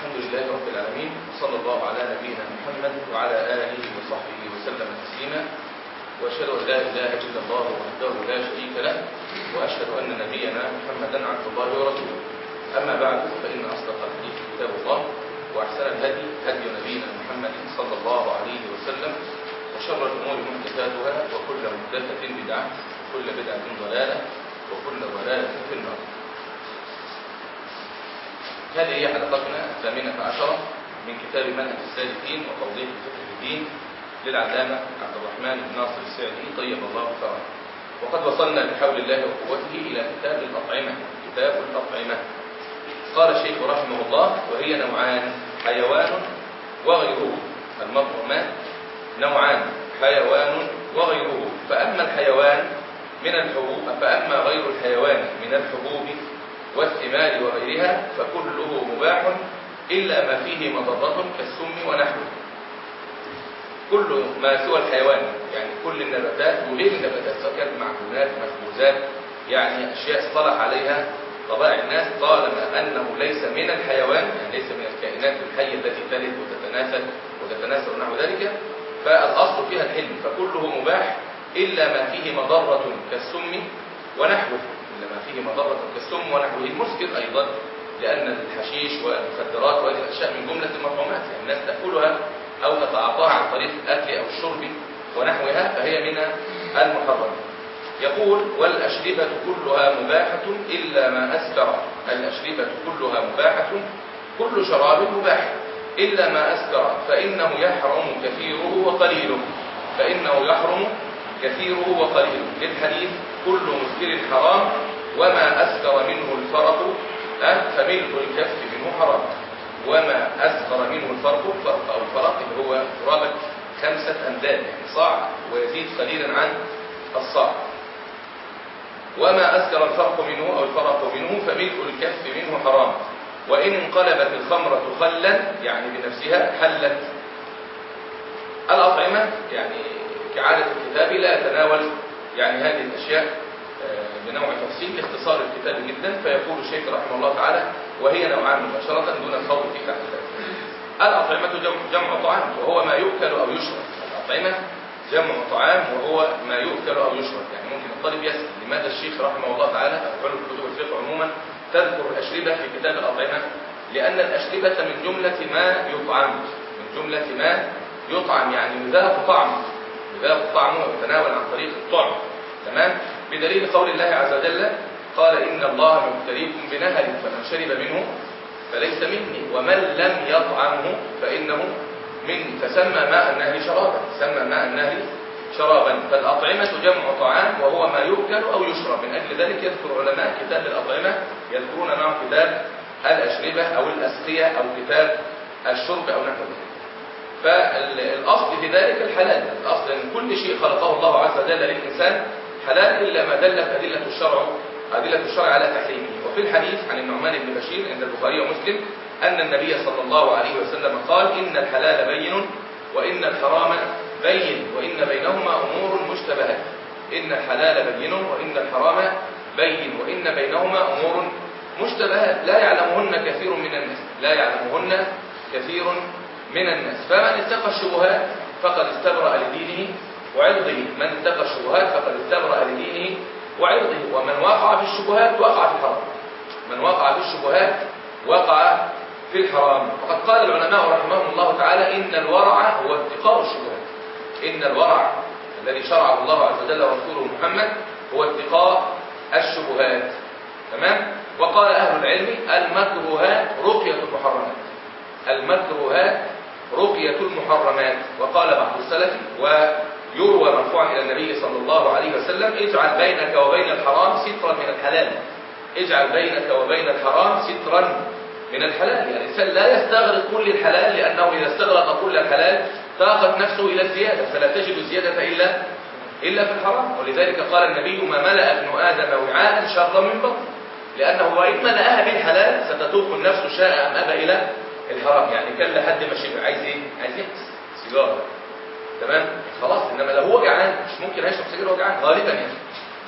الحمد لله رب العالمين وصلى الله على نبينا محمد وعلى آله وصحبه وسلم تسليما وأشهد أن لا إله إلا الله وحده لا شريك له وأشهد أن نبينا محمدا عبد الله ورسوله. أما بعد فإن أصدق الحديث كتاب الله وأحسن الهدي هدي نبينا محمد صلى الله عليه وسلم وشر الأمور محدثاتها وكل محدثة بدعة وكل بدعة ضلالة وكل ضلالة في النار. هذه هي حلقتنا الثامنة عشرة من كتاب منهج السالكين وتوضيح الفقه في الدين للعلامة عبد الرحمن بن ناصر السعدي طيب الله ثراه وقد وصلنا بحول الله وقوته إلى كتاب الأطعمة. كتاب الأطعمة. قال الشيخ رحمه الله وهي نوعان حيوان وغيره. المطعمات نوعان حيوان وغيره. فأما الحيوان من الحبوب فأما غير الحيوان من الحبوب والثمار وغيرها فكله مباح إلا ما فيه مضرة كالسم ونحوه. كل ما سوى الحيوان يعني كل النباتات وغير النباتات سواء كانت معجونات مخبوزات يعني أشياء اصطلح عليها طبائع الناس طالما أنه ليس من الحيوان يعني ليس من الكائنات الحية التي تلد وتتناسل وتتناسل ونحو ذلك فالأصل فيها الحلم فكله مباح إلا ما فيه مضرة كالسم ونحوه. إلا ما فيه مضرة كالسم ونحوه. المسكر أيضا لأن الحشيش والمخدرات وهذه الأشياء من جملة المطعومات يعني الناس تأكلها أو تتعاطاها عن طريق الأكل أو الشرب ونحوها فهي من المحرم يقول والأشربة كلها مباحة إلا ما أسكر الأشربة كلها مباحة كل شراب مباح. إلا ما أسكر فإنه يحرم كثيره وقليله. فإنه يحرم كثيره وقليله. للحديث كل مسكر حرام وما أسكر منه الفرق فملء الكف منه حرام. وما أسكر منه الفرق الفرق أو الفرق هو قرابة خمسة أمداد يعني صاع ويزيد قليلا عن الصاع. وما أسكر الفرق منه أو الفرق منه فملء الكف منه حرام. وإن انقلبت الخمرة خلا يعني بنفسها حلت. الأطعمة يعني كعادة الكتاب لا يتناول يعني هذه الأشياء بنوع تفصيل لاختصار الكتاب جدا فيقول الشيخ رحمه الله تعالى وهي نوعان مباشرة دون الخوض في تعريفات الأطعمة جمع, طعام وهو ما يؤكل أو يشرب. الأطعمة جمع طعام وهو ما يؤكل أو يشرب. يعني ممكن الطالب يسأل لماذا الشيخ رحمه الله تعالى أفعل كتب الفقه عموما؟ تذكر الأشربة في كتاب الأطعمة؟ لأن الأشربة من جملة ما يطعم من جملة ما يطعم يعني يذاق طعمه يذاق طعمه ويتناول عن طريق الطعم. تمام؟ بدليل قول الله عز وجل قال إن الله مبتليكم بنهر فمن شرب منه فليس مني ومن لم يطعمه فإنه من فسمى ماء النهر شرابا سمى ماء النهر شرابا. فالأطعمة جمع طعام وهو ما يؤكل أو يشرب. من أجل ذلك يذكر علماء كتاب الأطعمة يذكرون معه كتاب الأشربة أو الأسقية أو كتاب الشرب أو نحو ذلك. فالأصل في ذلك الحلال. الأصل أن كل شيء خلقه الله عز وجل للإنسان حلال إلا ما دلت أدلة الشرع أدلة الشرع على تحريمه. وفي الحديث عن النعمان بن بشير عند البخاري ومسلم أن النبي صلى الله عليه وسلم قال إن الحلال بين وإن الحرام بين وإن بينهما أمور مشتبهات إن الحلال بين وإن الحرام بين وإن بينهما أمور مشتبهات لا يعلمهن كثير من الناس لا يعلمهن كثير من الناس. فمن اتقى الشبهات فقد استبرأ لدينه وعرضه من اتقى الشبهات فقد استبرأ لدينه وعرضه. ومن وقع في الشبهات وقع في الحرام. من وقع في الشبهات وقع في الحرام. وقد قال العلماء رحمهم الله تعالى إن الورع هو اتقاء الشبهات. إن الورع الذي شرعه الله عز وجل ورسوله محمد هو اتقاء الشبهات. تمام؟ وقال أهل العلم المكروهات رقية المحرمات. المكروهات رقية المحرمات. وقال بعض السلف ويروى مرفوعا إلى النبي صلى الله عليه وسلم اجعل بينك وبين الحرام سترا من الحلال. اجعل بينك وبين الحرام سترا من الحلال. يعني الإنسان لا يستغرق كل الحلال لأنه إذا استغرق كل الحلال طاقت نفسه إلى الزيادة فلا تجد الزيادة إلا إلا في الحرام. ولذلك قال النبي ما ملأ ابن آدم وعاء شرا من بطن. لأنه وإن ملأها بالحلال ستتوق النفس شاء أم أبى إلى الحرام. يعني كان لحد ما عايز إيه؟ عايز يحبس سيجارة. تمام؟ خلاص إنما لو هو جعان مش ممكن هيشرب سيجارة وهو جعان. غالبا يعني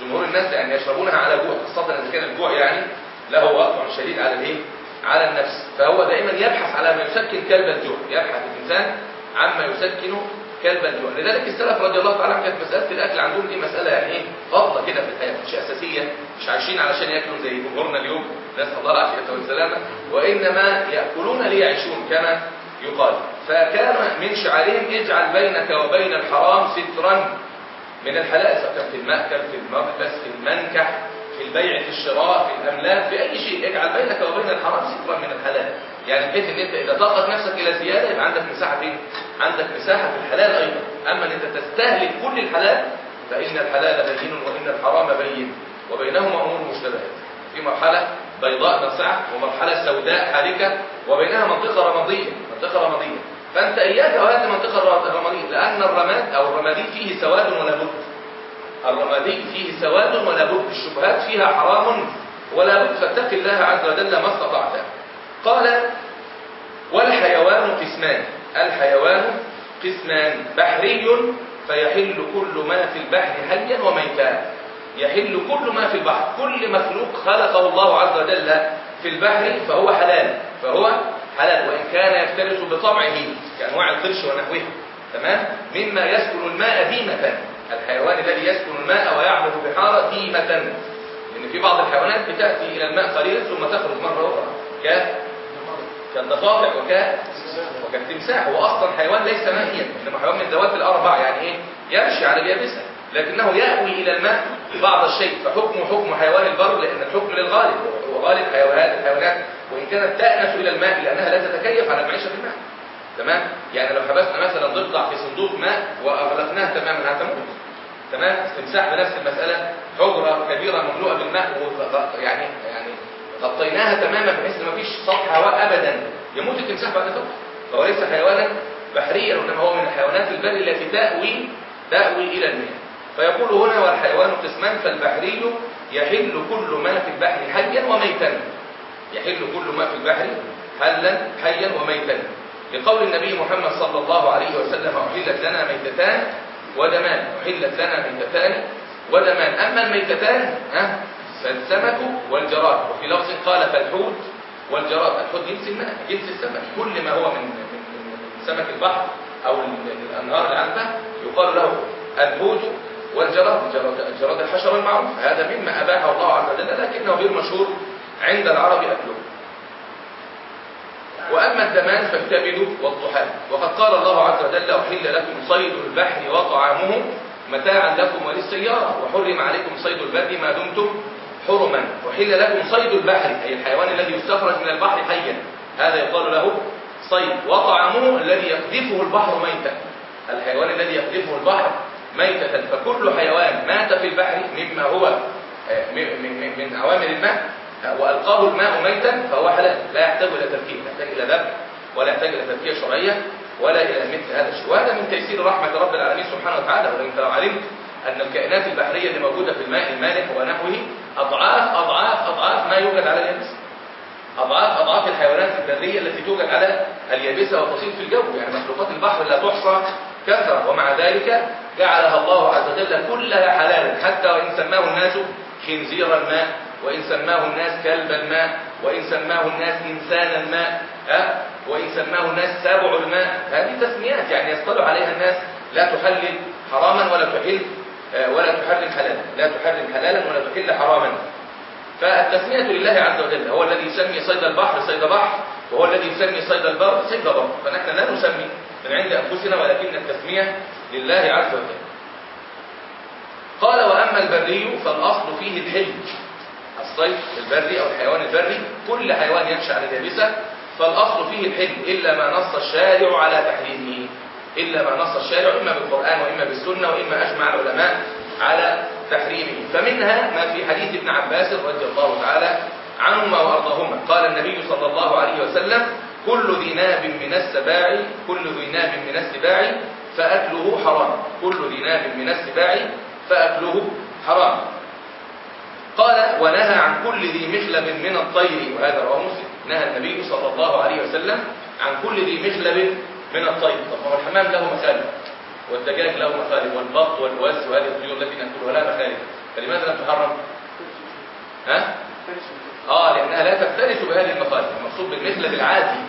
جمهور الناس يعني يشربونها على جوع خاصة إذا كان الجوع يعني له وقع شديد على الإيه؟ على النفس. فهو دائما يبحث على ما يسكن كلب الجوع. يبحث الإنسان عما يسكن كلب الجوع. لذلك السلف رضي الله تعالى عنهم كانت مسألة الأكل عندهم دي مسألة يعني إيه؟ فضلة كده في الحياة مش أساسية مش عايشين علشان يأكلوا زي جمهورنا اليوم. نسأل الله العافية والسلامة. وإنما يأكلون ليعيشون كما يقال. فكان من شعارهم اجعل بينك وبين الحرام سترا. من الحلال سواء كان في المأكل في الملبس في المنكح في البيع في الشراء في الأملاك في أي شيء. اجعل بينك وبين الحرام سترا من الحلال. يعني بحيث إن أنت إذا طاقت نفسك إلى زيادة يبقى عندك مساحة فين؟ عندك مساحة في الحلال أيضا. أما إن أنت تستهلك كل الحلال فإن الحلال بين وإن الحرام بين وبينهما أمور مشتبهات في مرحلة بيضاء ناصعه ومرحلة سوداء حالكه وبينها منطقة رمادية منطقة رمادية. فأنت إياك وهذه المنطقة الرمادية لأن الرماد أو الرمادي فيه سواد ولا بد. الرمادي فيه سواد ولا بد. الشبهات فيها حرام ولا بد. فاتق الله عز وجل ما استطعت. قال والحيوان قسمان. الحيوان قسمان بحري فيحل كل ما في البحر حيا وميتا. يحل كل ما في البحر. كل مخلوق خلقه الله عز وجل في البحر فهو حلال. فهو حلال. وإن كان يفترس بطبعه كأنواع القرش ونحوه. تمام؟ مما يسكن الماء ديمة. الحيوان الذي يسكن الماء ويعبر البحار ديمة. لأن في بعض الحيوانات بتأتي إلى الماء قليلا ثم تخرج مرة أخرى. كالضفادع وك وكالتمساح. هو أصلا حيوان ليس مائيا إنما حيوان من الذوات الأربع. يعني إيه؟ يمشي على اليابسة. لكنه يأوي إلى الماء بعض الشيء فحكمه حكم حيوان البر لأن الحكم للغالب هو غالب حيوانات الحيوانات. وإن كانت تأنس إلى الماء لأنها لا تتكيف على المعيشه في الماء. تمام؟ يعني لو حبسنا مثلا ضفدع في صندوق ماء وأغلقناه تماما هتموت تمام؟ استمساح بنفس المسألة حجرة كبيرة مملوءه بالماء يعني يعني غطيناها تماما بحيث إن مفيش سطح هواء ابدا. يموت التمساح بعد فتره فهو ليس حيوانا بحريا وإنما هو من الحيوانات البر التي تاوي تأوي إلى المياه فيقول هنا والحيوان قسمان فالبحري يحل كل ما في البحر حيا وميتا. يحل كل ما في البحر حلا حيا وميتا. لقول النبي محمد صلى الله عليه وسلم أحلت لنا ميتتان ودمان. أحلت لنا ميتتان ودمان. أما الميتتان ها فالسمك والجراد. وفي لفظ قال فالحوت والجراد. الحوت جنس الماء جنس السمك. كل ما هو من سمك البحر أو الأنهار العنبة يقال له الحوت. والجراد الجراد الحشر المعروف. هذا مما أباحه الله عز وجل لكنه غير مشهور عند العرب اكله وأما الدمان فالكبد والطحال وقد قال الله عز وجل أحل لكم صيد البحر وطعامه متاعا لكم وللسيارة. وحرم عليكم صيد البر ما دمتم حرما. وحل لكم صيد البحر أي الحيوان الذي يستخرج من البحر حيا. هذا يقال له صيد. وطعمه الذي يقذفه البحر ميتا. الحيوان الذي يقذفه البحر ميتة فكل حيوان مات في البحر مما هو آه، من عوامل الماء وألقاه الماء ميتا فهو حلال لا يحتاج إلى تفكير لا يحتاج إلى ذبح ولا يحتاج إلى تفكير شرعية ولا إلى مثل هذا الشيء. وهذا من تيسير رحمة رب العالمين سبحانه وتعالى ولكن لو علمت أن الكائنات البحرية اللي موجودة في الماء المالح ونحوه أضعاف أضعاف أضعاف ما يوجد على اليابسة أضعاف أضعاف الحيوانات البرية التي توجد على اليابسة وتصير في الجو يعني مخلوقات البحر لا تحصى كثرة ومع ذلك جعلها الله عز وجل كلها حلالا حتى وإن سماه الناس خنزير الماء وإن سماه الناس كلب الماء وإن سماه الناس إنسان الماء أه؟ وإن سماه الناس سابع الماء. هذه تسميات يعني يصطلح عليها الناس لا تحلل حراما ولا تحل آه، ولا تحرم حلالا. لا تحرم حلالا ولا تحل حراما. فالتسمية لله عز وجل هو الذي يسمي صيد البحر صيد بحر وهو الذي يسمي صيد البر صيد بر. فنحن لا نسمي من عند أنفسنا ولكن التسمية لله عز وجل. قال وأما البري فالأصل فيه الحل الصيد البري أو الحيوان البري كل حيوان يمشي على اليابسة فالأصل فيه الحل إلا ما نص الشارع على تحريمه. إلا ما نص الشارع إما بالقرآن وإما بالسنة وإما أجمع العلماء على تحريمه. فمنها ما في حديث ابن عباس رضي الله تعالى عنهما وأرضاهما. قال النبي صلى الله عليه وسلم كل ذي ناب من السباع كل ذي ناب من السباع فأكله حرام. كل ذي ناب من السباع فأكله حرام. قال ونهى عن كل ذي مخلب من الطير وهذا رواه مسلم. نهى النبي صلى الله عليه وسلم عن كل ذي مخلب من الطير. طب هو الحمام له مخالب والدجاج له مخالب والبط والوز وهذه الطيور التي نأكلها لها مخالب. فلماذا لم تحرم؟ ها؟ آه لأنها لا تفترس بهذه المخالب المقصود بالمخلب العادي.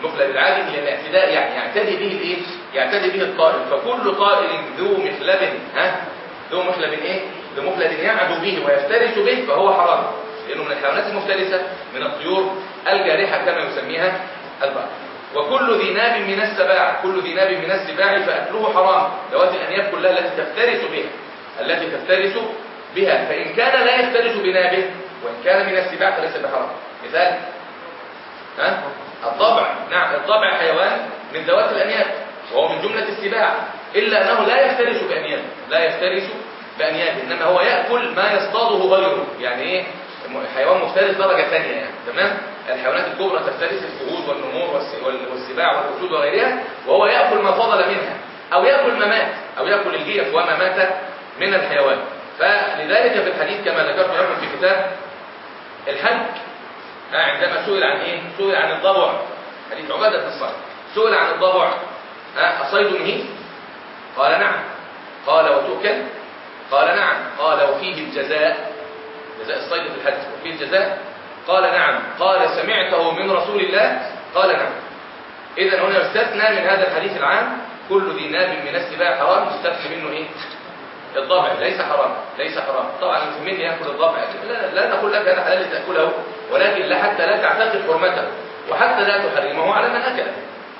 المخلب العادي هي الاعتداء يعني يعتدي به الإيه؟ يعتدي به الطائر. فكل طائر ذو مخلب ها؟ ذو مخلب إيه؟ ذو مخلب يعدو به ويفترس به فهو حرام. لأنه من الحيوانات المفترسة من الطيور الجارحة كما يسميها البعض وكل ذي ناب من السباع كل ذي ناب من السباع فأكله حرام. ذوات الانياب كلها التي تفترس بها. التي تفترس بها. فإن كان لا يفترس بنابه وإن كان من السباع فليس بحرام. مثال. ها؟ الضبع. نعم الضبع حيوان من ذوات الأنياب وهو من جملة السباع إلا أنه لا يفترس بانيابه لا يفترس بانيابه إنما هو يأكل ما يصطاده غيره. يعني إيه؟ حيوان مفترس درجة ثانية يعني. تمام؟ الحيوانات الكبرى تفترس الفهود والنمور والسباع والاسود وغيرها وهو يأكل ما فضل منها أو يأكل ما مات أو يأكل الجيف وما مات من الحيوان. فلذلك في الحديث كما ذكرت لكم في كتاب الحج عندما سئل عن إيه؟ سئل عن الضبع. حديث عبادة بن الصالح سئل عن الضبع أصيد مهين قال نعم. قال وتؤكل؟ قال نعم. قال وفيه الجزاء. جزاء الصيد في الحج وفيه الجزاء؟ قال نعم. قال سمعته من رسول الله؟ قال نعم. إذا هنا يستثنى من هذا الحديث العام كل ذي ناب من السباع حرام يستثنى منه إيه؟ الضبع ليس حرام ليس حرام طبعا من يأكل الضبع لا, لا نقول لك هذا حلال تأكله ولكن لا حتى لا تعتقد حرمته. وحتى لا تحرمه على من اكله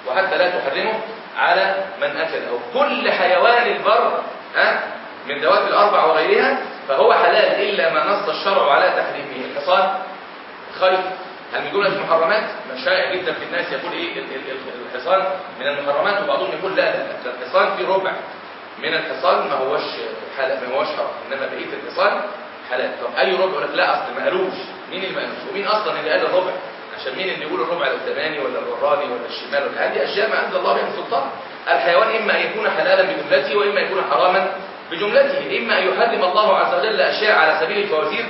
وحتى لا تحرمه على من اكله كل حيوان البر ها من ذوات الأربع وغيرها فهو حلال إلا ما نص الشرع على تحريمه. الحصان خيط هل من جملة المحرمات؟ شائع جدا في الناس يقول إيه الحصان من المحرمات وبعضهم يقول لا لا الحصان في ربع. من الحصان ما هوش حلال ما هوش حرام إنما بقية الحصان حلال طب أي ربع؟ يقول لك لا أصل ما قالوش مين اللي ما قالوش ومين أصلا اللي قال الربع؟ عشان مين اللي يقول الربع؟ القداماني ولا الوراني ولا الشمال ولا هذه أشياء ما انزل الله بها سلطان الحيوان إما أن يكون حلالا بجملته وإما يكون حراما بجملته. إما أن يحرم الله عز وجل أشياء على سبيل الفوازير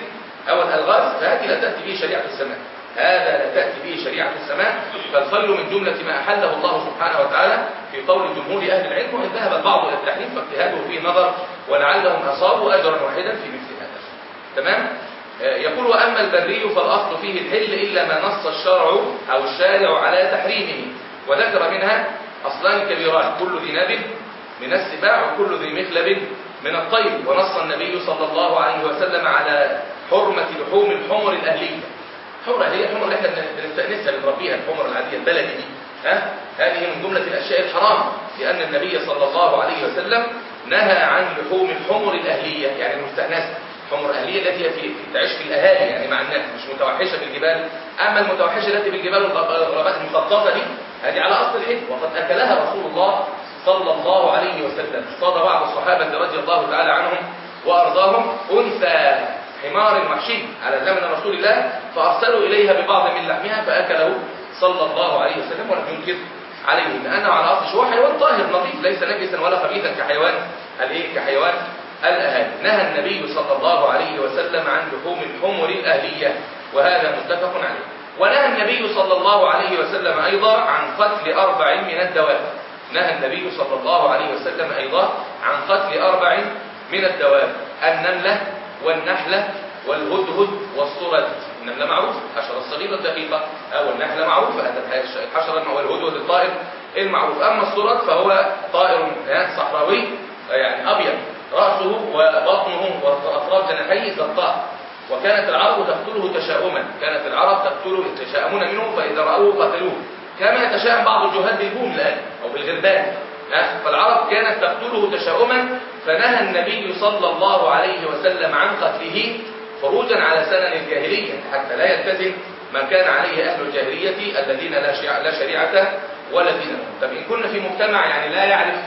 أو الألغاز فهذه لا تأتي به شريعة السماء هذا لا تأتي به شريعة السماء فالخير من جملة ما أحله الله سبحانه وتعالى في قول جمهور أهل العلم وإن ذهب البعض إلى التحريم فاجتهاده فيه نظر ولعلهم أصابوا أجرا واحدا في مثل هذا. تمام؟ آه، يقول وأما البري فالأصل فيه الحل إلا ما نص الشرع أو الشارع على تحريمه وذكر منها أصلان كبيران كل ذي ناب من السباع وكل ذي مخلب من الطير ونص النبي صلى الله عليه وسلم على حرمة لحوم الحمر الأهلية. حمرة هي الحمر اللي إحنا بنستأنسها بنربيها الحمر العادية البلدي دي ها؟ هذه من جملة الأشياء الحرام لأن النبي صلى الله عليه وسلم نهى عن لحوم الحمر الأهلية يعني المستأنسة حمر أهلية التي في تعيش في الأهالي يعني مع الناس مش متوحشة في الجبال أما المتوحشة التي في الجبال والغابات المخططة دي هذه على أصل الحلم وقد أكلها رسول الله صلى الله عليه وسلم. اصطاد بعض الصحابة رضي الله تعالى عنهم وأرضاهم أنثى. حمار وحشي على زمن رسول الله فأرسلوا إليها ببعض من لحمها فأكله صلى الله عليه وسلم ولم ينكر عليه. لأنه على أصل هو حيوان طاهر نظيف ليس نجسا ولا خبيثا كحيوان. الإيه؟ كحيوان الأهالي نهى النبي صلى الله عليه وسلم عن لحوم الحمر الأهلية وهذا متفق عليه. ونهى النبي صلى الله عليه وسلم أيضا عن قتل أربع من الدواب. نهى النبي صلى الله عليه وسلم أيضا عن قتل أربع من الدواب. النملة والنحلة والهدهد والصرد. النملة معروفة الحشرة الصغيرة الدقيقة. أو النحلة معروفة الحشرة والهدهد الطائر المعروف. أما الصرد فهو طائر صحراوي يعني أبيض. رأسه وبطنه وأطراف جناحيه زرقاء. وكانت العرب تقتله تشاؤما. كانت العرب تقتله يتشاءمون منه فإذا رأوه قتلوه. كما يتشاءم بعض الجهاد بالبوم الآن أو بالغربان. فالعرب كانت تقتله تشاؤما فنهى النبي صلى الله عليه وسلم عن قتله خروجا على سنن الجاهلية حتى لا يلتزم ما كان عليه أهل الجاهلية الذين لا شريعة ولا دين طب إن كنا في مجتمع يعني لا يعرف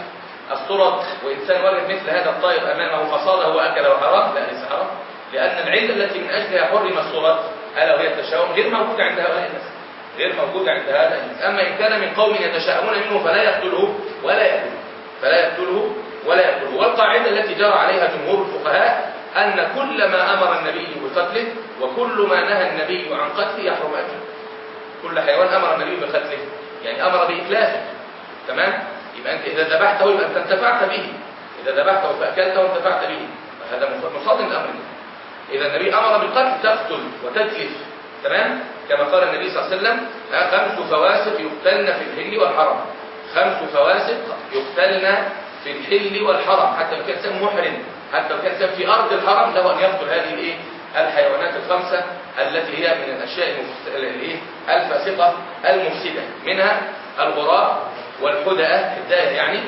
الصرد وإنسان وجد مثل هذا الطائر أمامه فصاده وأكله حرام لا ليس حرام لأن العلة التي من أجلها حرم الصرد ألا وهي التشاؤم غير موجودة عند هؤلاء الناس. غير موجودة عند هذا أما إن كان من قوم يتشاءمون منه فلا يقتله ولا يأكله فلا يقتله ولا يأكله والقاعدة التي جرى عليها جمهور الفقهاء أن كل ما أمر النبي بقتله وكل ما نهى النبي عن قتله يحرم أكله كل حيوان أمر النبي بقتله. يعني أمر بإتلافه تمام؟ يبقى أنت إذا ذبحته يبقى أنت انتفعت به. إذا ذبحته فأكلته انتفعت به. هذا مصادم الأمر. إذا النبي أمر بالقتل تقتل وتتلف تمام؟ كما قال النبي صلى الله عليه وسلم خمس فواسق يقتلن في الحل والحرم. خمس فواسق يقتلن في الحل والحرم. حتى لو كان انسان محرم حتى لو كان انسان في أرض الحرم له أن يقتل هذه الإيه؟ الحيوانات الخمسة التي هي من الأشياء المفس- الإيه؟ الفاسقة المفسدة. منها الغراب والحدأة الداية يعني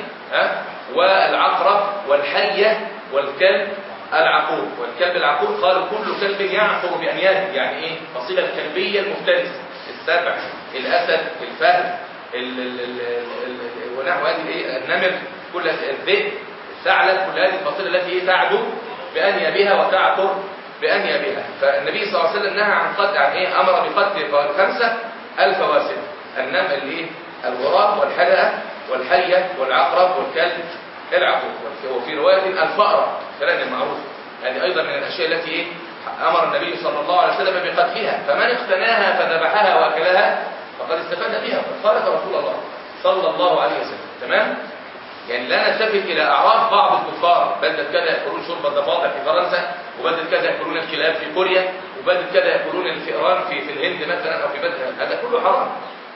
والعقرب والحية والكلب العقور والكلب العقور قالوا كل كلب يعقر بأنيابه يعني إيه؟ فصيلة الكلبية المفترسة السبع الأسد الفهد ال- ال- ال- ال- ونحو هذه الإيه؟ النمر كل الذئب الثعلب كل هذه الفصيلة التي إيه تعدو بأنيابها وتعقر بأنيابها فالنبي صلى الله عليه وسلم نهى عن قتل عن إيه؟ أمر بقتل خمسة الفواسق النمل الايه الغراب والحدقة والحية والعقرب والكلب العقور وفي رواية الفأرة كلام المعروف هذه أيضا من الأشياء التي؟ أمر النبي صلى الله عليه وسلم بقتلها فمن اقتناها فذبحها وأكلها فقد استفاد بها. وقد خالف رسول الله صلى الله عليه وسلم. تمام؟ يعني لا نلتفت إلى أعراف بعض الكفار. بدل كذا يأكلون شرب الضفادع في فرنسا وبدل كذا يأكلون الكلاب في كوريا وبدل كذا يأكلون الفئران في في الهند مثلا أو في بدل هذا كله حرام.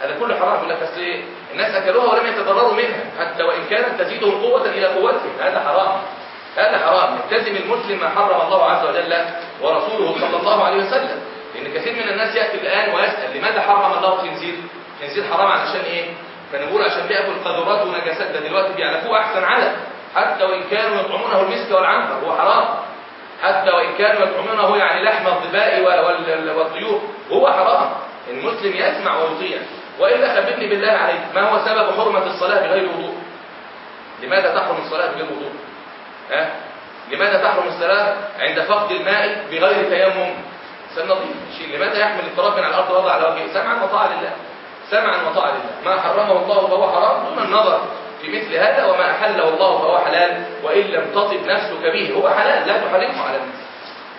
هذا كله حرام. يقول لك أصل إيه؟ الناس أكلوها ولم يتضرروا منها حتى وإن كانت تزيدهم قوة إلى قوتهم هذا حرام. هذا حرام. يلتزم المسلم ما حرم الله عز وجل ورسوله صلى الله عليه وسلم. لأن كثير من الناس يأتي الآن ويسأل لماذا حرم الله الخنزير؟ الخنزير حرام علشان إيه؟ فنقول عشان بيأكل قذورات ونجاسات. ده دلوقتي بيعرفوه أحسن علف حتى وإن كانوا يطعمونه المسك والعنبر هو حرام. حتى وإن كانوا يطعمونه يعني لحم الظباء وال- والطيور هو حرام. المسلم يسمع ويطيع. وإلا خبرني بالله عليك. ما هو سبب حرمة الصلاة بغير وضوء؟ لماذا تحرم الصلاة بغير وضوء؟ ها؟ لماذا تحرم الصلاة عند فقد الماء بغير تيمم؟ نظيف شيء لماذا يحمل التراب من على الأرض وضع على وجهه؟ سمعا وطاعة لله. سمعا وطاعة لله. ما حرمه الله فهو حرام دون النظر في مثل هذا وما أحله الله فهو حلال وإن لم تطب نفسك به هو حلال لا تحرمه على الناس.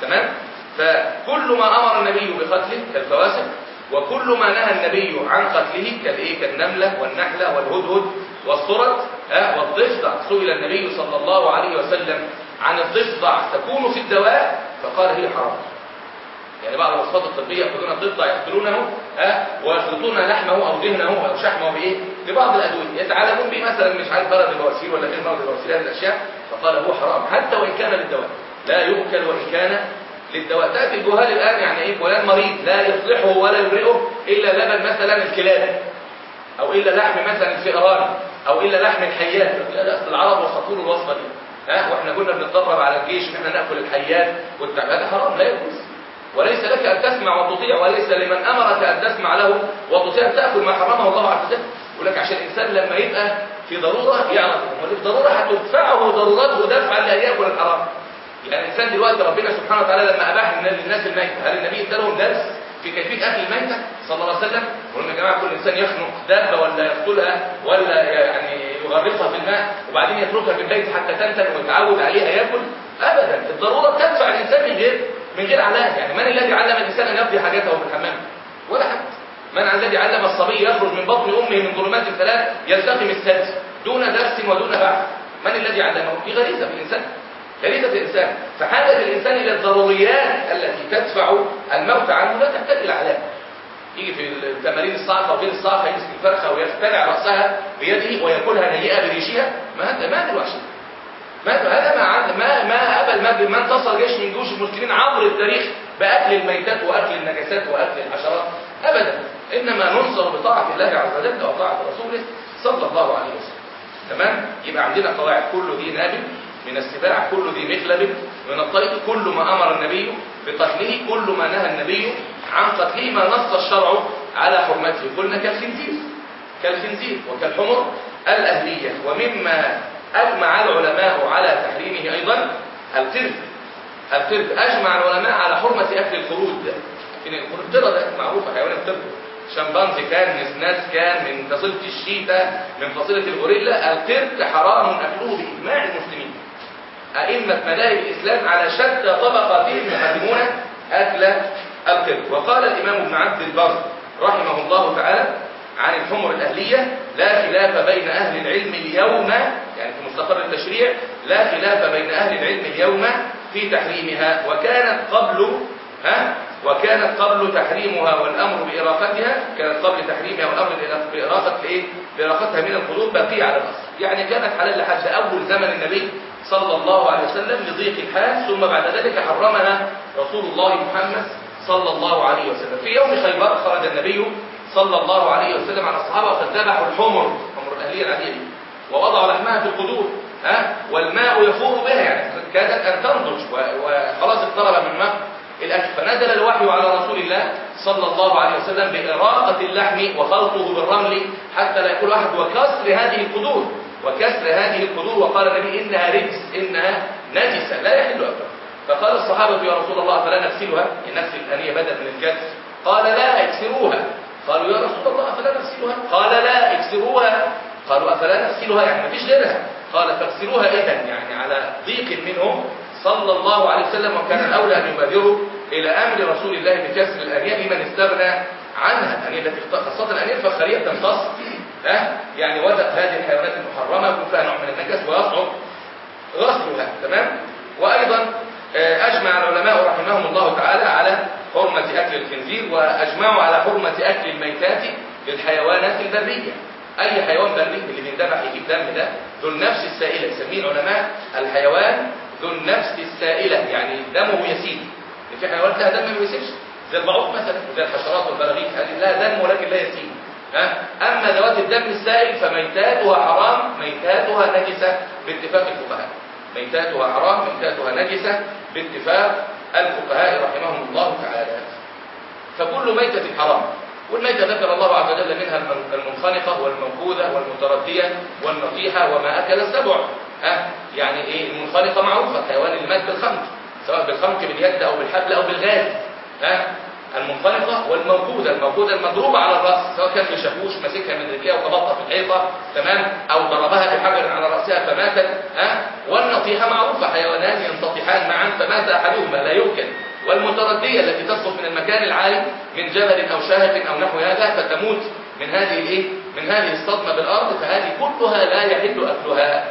تمام؟ فكل ما أمر النبي بقتله كالفواسق وكل ما نهى النبي عن قتله كالإيه؟ كالنملة والنحلة والهدهد والصرد والضفدع. سئل النبي صلى الله عليه وسلم عن الضفدع تكون في الدواء؟ فقال هي حرام. يعني بعض الوصفات الطبية ياخذون الضفدع يقتلونه ها ويخلطون لحمه أو دهنه أو شحمه بإيه؟ ببعض الأدوية. يتعالجون به مثلا مش عارف مرض البواسير ولا غير مرض البواسير هذه الأشياء. فقال هو حرام حتى وإن كان للدواء. لا يؤكل وإن كان للدواء. تاتي الجهال الآن يعني إيه؟ فلان مريض لا يصلحه ولا يبرئه إلا لبن مثلا الكلاب أو إلا لحم مثلا الفئران أو إلا لحم الحيات. لا لا العرب وصفوا له الوصفة دي. ها؟ وإحنا كنا بنتدرب على الجيش إن إحنا نأكل الحيات والتع... هذا حرام لا يجوز. وليس لك أن تسمع وتطيع وليس لمن أمرك أن تسمع له وتطيع. تأكل ما حرمه الله عز وجل. يقول لك عشان الإنسان لما يبقى في ضرورة يعرف امال الضروره هتدفعه ضرورته دفعا لأن يأكل الحرام. يعني الإنسان دلوقتي ربنا سبحانه وتعالى لما أباح للناس الميتة هل النبي ادى لهم درس في كيفيه اكل الميتة؟ صلى الله عليه وسلم. يقول يا جماعة كل إنسان يخنق دابه ولا يقتلها ولا يعني يغرقها في الماء وبعدين يتركها في البيت حتى تنتن ويتعود عليها يأكل؟ ابدا. الضرورة تدفع الإنسان من غير من غير علاج يعني من الذي علم الإنسان أن يقضي حاجته في الحمام؟ ولا حد. من الذي علم الصبي يخرج من بطن أمه من ظلمات الثلاث يلتقم السد دون درس ودون بحث؟ من الذي علمه؟ دي غريزة في الإنسان. غريزة الإنسان فحاجة الإنسان إلى الضروريات التي تدفع الموت عنه لا تحتاج إلى علاج يجي في التمارين الصاعقة وغير الصاعقة يمسك الفرخة ويخترع رأسها بيده ويأكلها نيئة بريشها ما هذا ما هذا ما هذا ما ما ما قبل ما انتصر جيش من جيوش المسلمين عبر التاريخ بأكل الميتات وأكل النجاسات وأكل الحشرات. أبدا. إنما ننصر بطاعة الله عز وجل وطاعة رسوله صلى الله عليه وسلم. تمام؟ يبقى عندنا قواعد. كل ذي ناب من السباع كل ذي مخلب من الطير كل ما أمر النبي بقتله كل ما نهى النبي عن قتله ما نص الشرع على حرمته. قلنا كالخنزير كالخنزير وكالحمر الأهلية. ومما أجمع العلماء على تحريمه أيضا القرد. القرد أجمع العلماء على حرمة أكل القرود لكن القرد ده معروفة حيوان القرد. شمبانزي كان نسناس كان من فصيلة الشيتا من فصيلة الغوريلا. القرد حرام أكله بإجماع المسلمين. أئمة مذاهب الإسلام على شتى طبقاتهم يحرمون أكل القرد وقال الإمام ابن عبد البر رحمه الله تعالى عن الحمر الأهلية لا خلاف بين أهل العلم اليوم يعني في مستقر التشريع لا خلاف بين أهل العلم اليوم في تحريمها وكانت قبل ها وكانت قبل تحريمها والأمر بإراقتها كانت قبل تحريمها والأمر باراقه الايه بإراقتها من القدور باقيه على الأصل. يعني كانت حلال لحد أول زمن النبي صلى الله عليه وسلم لضيق الحال ثم بعد ذلك حرمها رسول الله محمد صلى الله عليه وسلم. في يوم خيبر خرج النبي صلى الله عليه وسلم على الصحابة وقد ذبحوا الحمر الأهلية العادية دي ووضعوا لحمها في القدور ها؟ والماء يفور بها يعني كادت أن تنضج وخلاص اقترب من ماء الأكل. فنزل الوحي على رسول الله صلى الله عليه وسلم بإراقة اللحم وخلطه بالرمل حتى لا يكون أحد وكسر هذه القدور. وكسر هذه القدور وقال النبي إنها رجس إنها نجسة لا يحل أكلها فقال الصحابة يا رسول الله فلا نغسلها؟ نغسل الأنية بدل من الكسر قال لا اكسروها. قالوا يا رسول الله أفلا نغسلها؟ قال لا اكسروها. قالوا أفلا نغسلها؟ يعني ما فيش غيرها. قال فاغسلوها إذا يعني على ضيق منهم. صلى الله عليه وسلم وكان الأولى أن يبادروا إلى أمر رسول الله بكسر الأنية لمن استغنى عنها. الأنية التي خاصة الأنية الفخارية تمتص ها؟ يعني وزق هذه الحيوانات المحرمة يكون فيها نوع من النجس ويصعب غسلها تمام؟ وأيضا آه، أجمع العلماء رحمهم الله تعالى على حرمة أكل الخنزير وأجمعوا على حرمة أكل الميتات للحيوانات البرية. أي حيوان بري اللي بيندبح يجيب دم ده؟ ذو النفس السائلة يسميه العلماء الحيوان ذو النفس السائلة يعني دمه يسيل. في حيوانات لها دم ما بيسيلش زي البعوض مثلا زي الحشرات والبراغيث هذه لها دم ولكن لا يسيل. أما ذوات الدم السائل فميتاتها حرام ميتاتها نجسة باتفاق الفقهاء. ميتاتها حرام ميتاتها نجسة باتفاق الفقهاء رحمهم الله تعالى. فكل ميتة حرام. والميتة ذكر الله عز وجل منها المنخنقة والموقوذة والمتردية والنطيحة وما أكل السبع. ها؟ يعني إيه؟ المنخنقة معروفة الحيوان اللي مات بالخنق سواء بالخنق باليد أو بالحبل أو بالغاز. ها؟ المنطلقة والموقودة الموقودة المضروبة على الرأس سواء كان بشاكوش ماسكها من رجليها وخبطها في الحيطة تمام؟ أو ضربها بحجر على رأسها فماتت ها؟ والنطيحة معروفة حيوانان ينتطحان معا فمات أحدهما لا يمكن. والمتردية التي تسقط من المكان العالي من جبل أو شاهق أو نحو هذا فتموت من هذه الإيه؟ من هذه الصدمة بالأرض فهذه كلها لا يحل أكلها.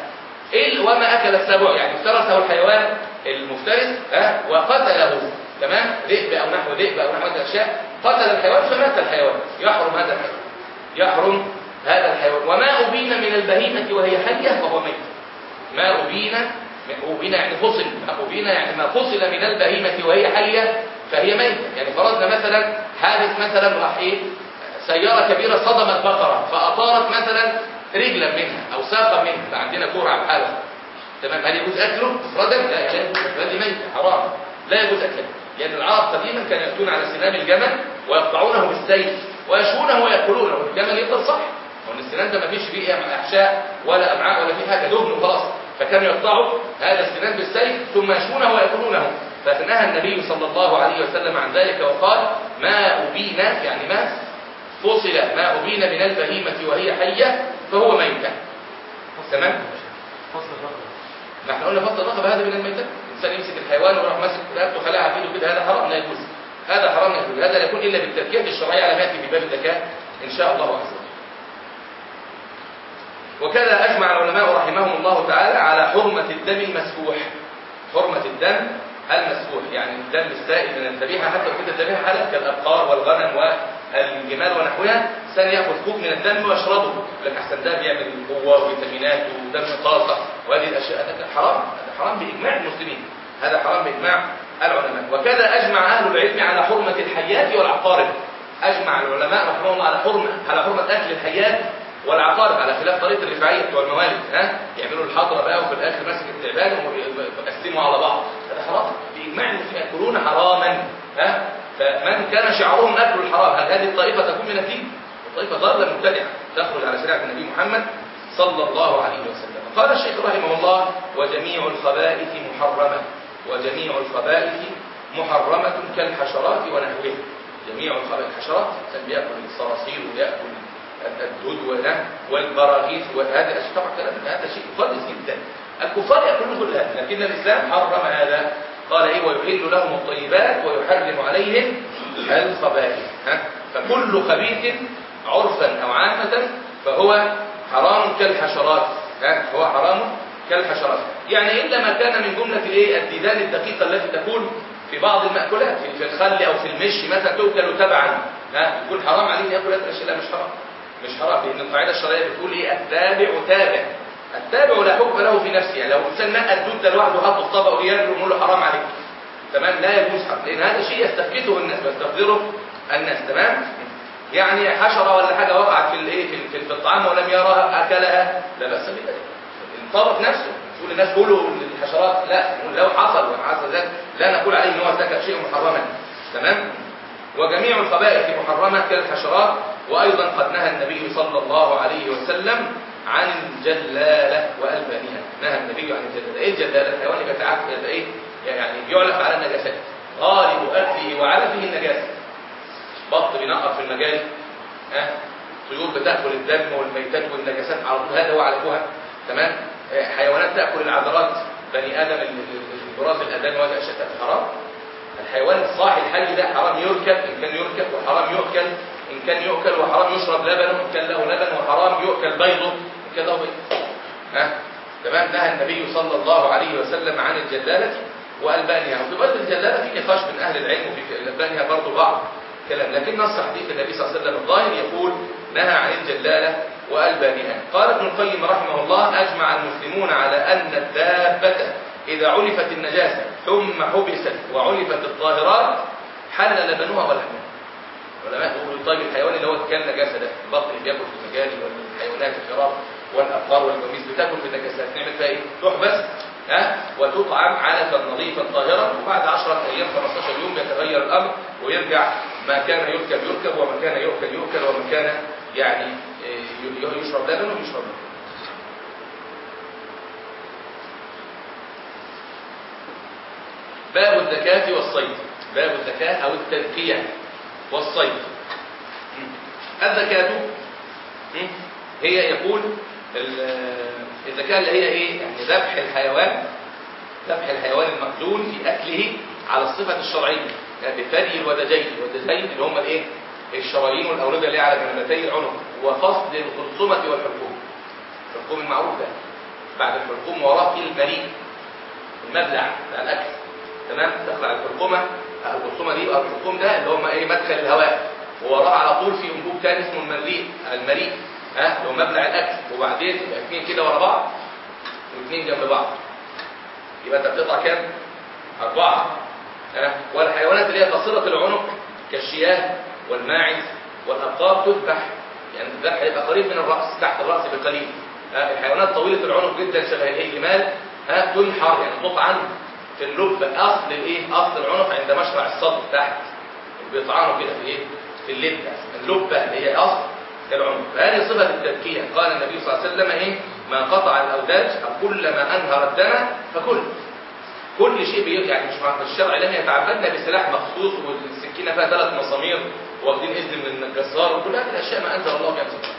إيه وما أكل السبع يعني افترسه الحيوان المفترس ها؟ وقتله. تمام؟ ذئب أو نحو ذئب أو نحو هذه الأشياء قتل الحيوان فمات الحيوان. يحرم هذا الحيوان. يحرم هذا الحيوان. وما أبين من البهيمة وهي حية فهو ميت. ما أبين أبين يعني فصل. أبين يعني ما فصل من البهيمة وهي حية فهي ميتة. يعني فرضنا مثلا حادث مثلا راح إيه؟ سيارة كبيرة صدمت بقرة فأطارت مثلا رجلا منها أو ساقا منها. فعندنا كورة على الحالة تمام؟ هل يجوز أكله؟ مفردا؟ لا يجوز هذه ميتة حرام. لا يجوز أكله. لأن العرب قديما كانوا يأتون على سنام الجمل ويقطعونه بالسيف ويشونه ويأكلونه والجمل يفضل صح. وإن السنان ده ما فيش فيه إحشاء ولا امعاء ولا فيه حاجة دهن وخلاص. فكانوا يقطعوا هذا السنان بالسيف ثم يشونه ويأكلونه. فنهى النبي صلى الله عليه وسلم عن ذلك وقال ما أبين يعني ما فصل ما أبين من البهيمة وهي حية فهو ميتة. تمام؟ فصل الرقبة. ما إحنا قلنا فصل الرقبة هذا من الميتة. الإنسان يمسك الحيوان ويروح ماسك رقبته خلاها في إيده كده هذا حرام لا يجوز. هذا حرام لا يجوز. هذا لا يكون إلا بالتزكيه الشرعية على ما يأتي في باب الزكاة إن شاء الله عز وجل. وكذا أجمع العلماء رحمهم الله تعالى على حرمة الدم المسفوح. حرمة الدم المسفوح يعني الدم السائل من الذبيحة حتى لو كانت الذبيحة حلال كالأبقار والغنم والجمال ونحوها سن ياخذ كوب من الدم ويشربه. لك أحسن ده بيعمل قوة وفيتامينات ودم طاقة وهذه الأشياء هذا حرام. حرام بإجماع المسلمين. هذا حرام بإجماع العلماء. وكذا أجمع أهل العلم على حرمة الحيات والعقارب. أجمع العلماء رحمهم على حرمة على حرمة أكل الحيات والعقارب على خلاف طريقة الرفاعية بتوع الموالد ها؟ يعملوا الحضره بقى وفي الآخر ماسك التعبان ويقسموا على بعض. هذا حرام. بإجماع المسلمين يأكلون حراما ها؟ فمن كان شعارهم أكل الحرام هل هذه الطائفه تكون من الدين؟ الطائفه ضاله مبتدعة. تخرج على شريعة النبي محمد صلى الله عليه وسلم. قال الشيخ رحمه الله وجميع الخبائث محرمة. وجميع الخبائث محرمة كالحشرات ونحوها جميع الخبائث الحشرات كان بيأكل الصراصير ويأكل الدود والبراغيث وهذا طبعا كلام هذا شيء خالص جدا. الكفار يأكلون كل هذا لكن الإسلام حرم هذا. قال إيه؟ ويحل لهم الطيبات ويحرم عليهم الخبائث. ها؟ فكل خبيث عرفا أو عامة فهو حرام كالحشرات. ها هو حرام كالحشرات. يعني الا ما كان من جملة الإيه؟ الديدان الدقيقه التي تكون في بعض المأكولات في الخل أو في المشي مثلا تؤكل تبعا. ها يكون حرام عليه يأكل هذه مش حرام. مش حرام لأن القاعدة الشرعية بتقول إيه؟ التابع تابع. التابع لا حكم له في نفسه. يعني لو إنسان نقى الدود ده لوحده حطه في طبق ونقول له حرام عليك. تمام؟ لا يجوز حرام لأن هذا شيء يستفيده الناس ويستقدره الناس. تمام؟ يعني حشرة ولا حاجة وقعت في الايه في, الطعام ولم يراها أكلها لا بأس بذلك. الطبق نفسه. تقول الناس كلوا الحشرات لا. لو حصل وحصل ذلك لا نقول عليه إن هو ارتكب شيء محرما. تمام؟ وجميع الخبائث محرمة كالحشرات وأيضا قد نهى النبي صلى الله عليه وسلم عن الجلالة وألبانها نهى النبي عن الجلالة. إيه الجلالة؟ الحيوان اللي بيتعرف إيه؟ يعني بيعلف على النجاسات. غالب أكله وعلفه النجاسة. بط بينقر في المجاري ها؟ طيور بتأكل الدم والميتات والنجاسات على طول. هذا هو تمام؟ آه، حيوانات تأكل العذرات بني آدم ال- ال- البراز الادان وهذا اشياء حرام. الحيوان الصاحي الحي ده حرام يركب إن كان يركب وحرام يؤكل. إن كان يؤكل وحرام يشرب لبنه إن كان له لبن وحرام يؤكل بيضه. إن كان له بيض. ها؟ تمام؟ نهى النبي صلى الله عليه وسلم عن الجلالة وألبانها وفي برضه الجلالة في نقاش من أهل العلم وفي ألبانها برضه بعض. كلام لكن نص حديث النبي صلى الله عليه وسلم الظاهر يقول نهى عن الجلالة وألبانها. قال ابن القيم رحمه الله أجمع المسلمون على أن الدابة إذا علفت النجاسة ثم حبست وعلفت الطاهرات حل لبنها ولحمها. العلماء يقولوا طيب الحيوان اللي هو كان نجاسة ده البط اللي بياكل في المجاري والحيوانات الفرار والابقار والجواميس بتاكل في النجاسات نعمل فيها إيه؟ تحبس ها وتطعم علفا نظيفا طاهرا وبعد 10 أيام 15 يوم يتغير الأمر ويرجع ما كان يركب يركب وما كان يؤكل يؤكل وما كان يعني إيه، يشرب لبنه يشرب لبنه باب الزكاة والصيد. باب الزكاة أو التزكية والصيد. الزكاة هي يقول الزكاة اللي هي إيه؟ يعني ذبح الحيوان ذبح الحيوان المقتول في أكله على الصفة الشرعية. يعني بثدي الودجين الودجين اللي هم الإيه؟ الشرايين والأوردة اللي على جنبتي العنق وفصل القلصمة والحلقوم الحلقوم المعروف ده. بعد الحلقوم وراه المريء. المبلع بتاع الأكل. تمام؟ تخلع الحلقومة القلصمة دي الحلقوم ده اللي هم إيه؟ مدخل الهواء. ووراه على طول في أنبوب تاني اسمه المريء المريء. ها؟ هو مبلع الأكل وبعدين يبقى اثنين كده ورا بعض واثنين جنب بعض. يبقى أنت بتقطع كام؟ أربعة. ها؟ والحيوانات اللي هي قصيرة العنق كالشياه والماعز والأبقار تذبح يعني الذبح يبقى قريب من الرأس تحت الرأس بقليل. ها؟ الحيوانات طويلة العنق جدا شبه الجمال. ها؟ تنحر يعني تطعن في اللب أصل الإيه؟ أصل العنق عند مشرع الصدر تحت. بيطعنوا كده في إيه؟ في اللبة اللبة اللي هي أصل. العنق فهذه صفة التذكية قال النبي صلى الله عليه وسلم إيه؟ ما قطع الأوداج أو كل ما أنهر الدم فكل. كل شيء. يعني مش مع الشرع لم يتعبدنا بسلاح مخصوص والسكينة فيها ثلاث مسامير واخدين إذن من الجزار وكل هذه الأشياء ما أنزل الله بها من سلطان.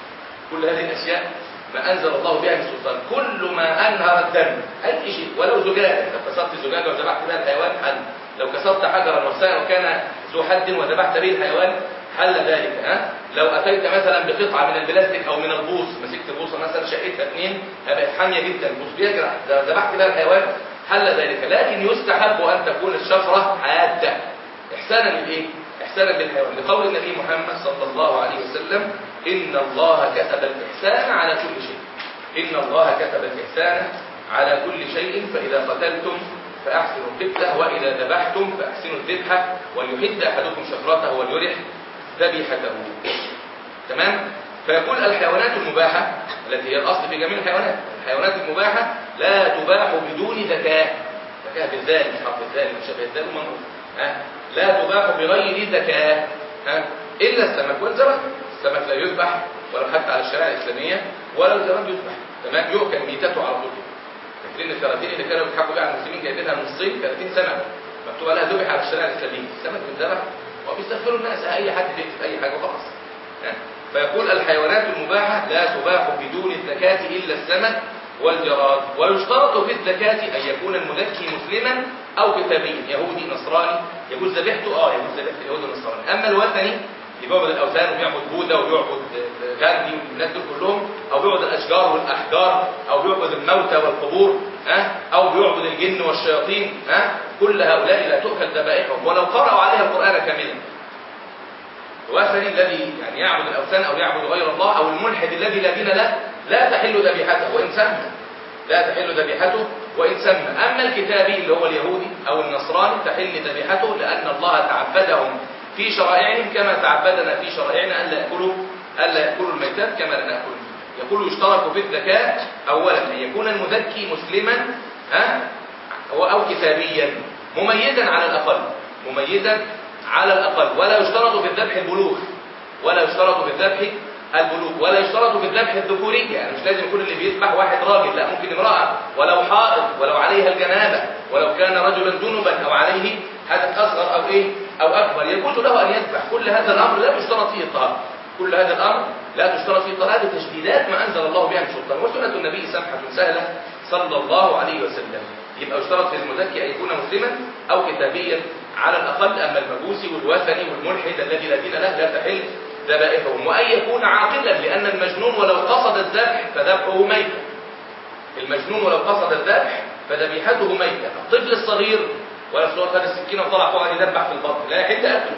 كل هذه الأشياء ما أنزل الله بها من سلطان. كل ما أنهر الدم أي شيء ولو زجاجة. لو كسرت زجاجة وذبحت بها الحيوان حل. لو كسرت حجرا وسائل وكان ذو حد وذبحت به الحيوان حل ذلك ها؟ لو أتيت مثلا بقطعة من البلاستيك أو من البوص مسكت بوصة مثلا شقيتها اثنين بقت حامية جدا بوص بيجرح ذبحت بها الحيوان حل ذلك. لكن يستحب أن تكون الشفرة حاده احسانا للإيه؟ احسانا للحيوان. لقول النبي محمد صلى الله عليه وسلم إن الله كتب الإحسان على كل شيء. إن الله كتب الإحسان على كل شيء فإذا قتلتم فأحسنوا القتلة وإذا ذبحتم فأحسنوا الذبحة وليحد أحدكم شفرته وليرح. ذبيحته. تمام؟ فيقول الحيوانات المباحة التي هي الأصل في جميع الحيوانات الحيوانات المباحة لا تباح بدون زكاة. زكاة بالذال مش حرف الذال مش شبه الذال ومنقول. ها؟ لا تباح بغير زكاة. ها؟ إلا السمك. والزمك السمك لا يذبح ولو حتى على الشريعة الإسلامية ولا الزمك يذبح. تمام؟ يؤكل ميتته على طول. فاكرين الكراتين اللي كانوا بيضحكوا بيها على المسلمين جايبينها من الصين 30 سمك مكتوب عليها ذبح على الشريعة الإسلامية. السمك بيتذبح وبيستغفروا الناس أي حد يكتب أي حاجة وخلاص. فيقول الحيوانات المباحة لا تباح بدون الزكاة إلا السمك والجراد ويشترط في الزكاة أن يكون المزكي مسلما أو كتابيا يهودي نصراني يجوز ذبيحته آه يجوز ذبيحه اليهود والنصراني أما الوثني بيعبد الأوثان وبيعبد بوذا وبيعبد غاندي والناس دول كلهم أو بيعبد الأشجار والأحجار أو بيعبد الموتى والقبور ها؟ أو بيعبد الجن والشياطين ها؟ كل هؤلاء لا تؤكل ذبائحهم ولو قرأوا عليها القرآن كاملا. الوثني الذي يعني يعبد الأوثان أو يعبد غير الله أو الملحد الذي لا دين له لا تحل ذبيحته وإن سمى. لا تحل ذبيحته وإن سمى. أما الكتابي اللي هو اليهودي أو النصراني تحل ذبيحته لأن الله تعبدهم في شرائعهم كما تعبدنا في شرائعنا ألا يأكلوا ألا يأكلوا الميتات كما لا نأكل يقول يشترك في الزكاة أولا أن يكون المزكي مسلما ها أو كتابيا مميزا على الأقل مميزا على الأقل. ولا يشترط في الذبح البلوغ ولا يشترط في الذبح البلوغ ولا يشترط في الذبح الذكورية يعني مش لازم يكون اللي بيذبح واحد راجل لا ممكن امرأة. ولو حائض ولو عليها الجنابة ولو كان رجلا جنبا أو عليه حدث أصغر أو إيه أو أكبر. يجوز له أن يذبح. كل هذا الأمر لا يشترط فيه الطهارة كل هذا الأمر لا تشترط فيه الطهارة تشديدات ما أنزل الله بها من سلطان. وسنة النبي سمحة سهلة صلى الله عليه وسلم. يبقى يشترط في المزكي أن يكون مسلما أو كتابيا على الأقل. أما المجوسي والوثني والملحد الذي لا دين له لا تحل ذبائحهم. وأن يكون عاقلا لأن المجنون ولو قصد الذبح فذبحه ميتة المجنون ولو قصد الذبح فذبيحته ميتة الطفل الصغير ولا الصغير خد السكينة وطلع فوق يذبح في البطن. لا يحل أكله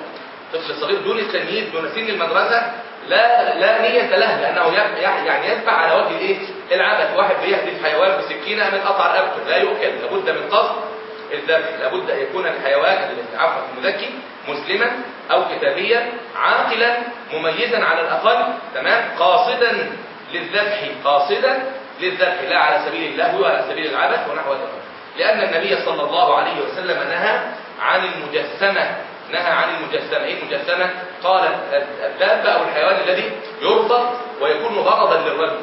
الطفل الصغير دون التمييز دون سن المدرسة لا لا نية له لأنه يعني يذبح على وجه الإيه؟ العبث. واحد بيحدث حيوان بسكينة من قطع رقبته لا يؤكل. لابد من قصد الذبح. لابد أن يكون الحيوان عفوا المذكي مسلما أو كتابيا عاقلا مميزا على الأقل تمام؟ قاصدا للذبح. قاصدا للذبح. لا على سبيل اللهو ولا على سبيل العبث ونحو ذلك. لأن النبي صلى الله عليه وسلم نهى عن المجسمة. نهى عن المجسمة. إيه المجسمة؟ قال الدابة أو الحيوان الذي يربط ويكون غرضا للرجل.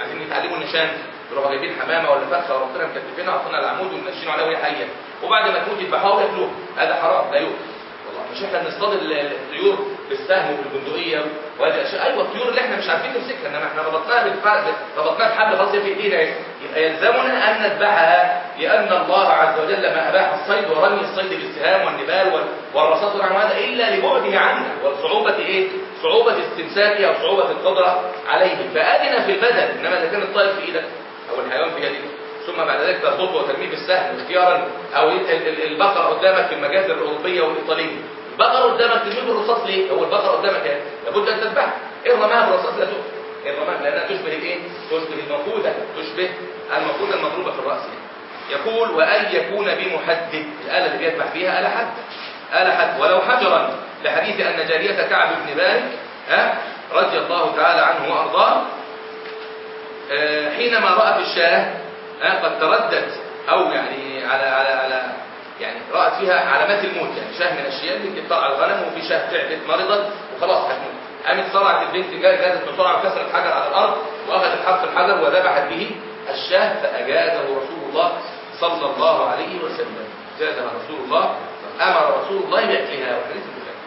عايزين يتعلموا النشان. يروحوا جايبين حمامة ولا فرخه وربنا مكتفينها وحاطينها على العمود ومنشينه عليها وهي حية. وبعد ما تموت يذبحوها وياكلوها هذا حرام. لا يؤكل مش إحنا بنصطاد الطيور بالسهم وبالبندقيه وهذه أشياء. أيوه الطيور اللي إحنا مش عارفين نمسكها إنما إحنا ربطناها بالفعل ربطناها بحبل خلاص في إيدينا. يبقى يلزمنا أن نذبحها لأن الله عز وجل ما أباح الصيد ورمي الصيد بالسهام والنبال والرصاص ونحو هذا إلا لبعده عنا وصعوبه إيه؟ صعوبة استمساكه أو صعوبة القدرة عليه. فادنا في البدن إنما إذا كان الطائر في إيدك أو الحيوان في يدك. ثم بعد ذلك تربطه وترميه بالسهم اختيارا أو البقرة قدامك في المجازر الأوروبية والإيطالية. البقرة قدامك ترميه بالرصاص ليه؟ هو البقرة قدامك يعني لابد أن تذبحها ان رماها بالرصاص لا تؤكل ان رماها لأنها تشبه الايه؟ تشبه الموقوده تشبه الموقوده المضروبة في الرأس. يقول وأن يكون بمحدد الآلة اللي بيذبح فيها آلة حد آلة حد ولو حجرا لحديث أن جارية كعب بن مالك ها رضي الله تعالى عنه وأرضاه آه، حينما رأت الشاة قد تردت أو يعني على على على يعني رأت فيها علامات الموت يعني شاه من الشياه اللي بتطلع الغنم وفي شاه تعبت مرضت وخلاص هتموت قامت صرعت البنت جازت بسرعة وكسرت حجر على الأرض وأخذت حرف الحجر وذبحت به الشاه فأجازه رسول الله صلى الله عليه وسلم. جازها رسول الله أمر رسول الله بأكلها والحديث البخاري.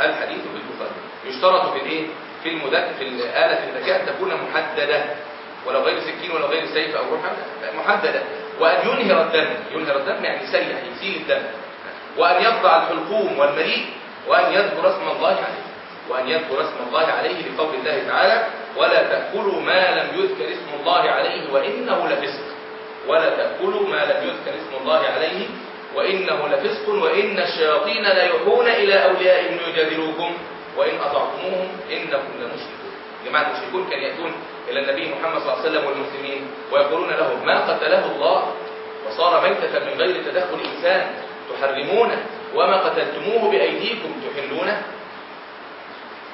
الحديث في البخاري يشترط في الإيه؟ في المذكر في الآلة الذكاء تكون محددة. ولو غير سكين ولا غير سيف أو رمح محددة. وأن ينهر الدم. ينهر الدم يعني يسيح يسيل الدم. وأن يقطع الحلقوم والمريء وأن يذكر اسم الله عليه. وأن يذكر اسم الله عليه لقول الله تعالى ولا تأكلوا ما لم يذكر اسم الله عليه وإنه لفسق. ولا تأكلوا ما لم يذكر اسم الله عليه وإنه لفسق وإن الشياطين ليوحون إلى أوليائهم ليجادلوكم. وإن أطعتموهم إنكم لمشركون. جماعة المشركون كان يأتون إلى النبي محمد صلى الله عليه وسلم والمسلمين ويقولون له ما قتله الله؟ وصار ميتة من غير تدخل إنسان تحرمونه وما قتلتموه بأيديكم تحلونه؟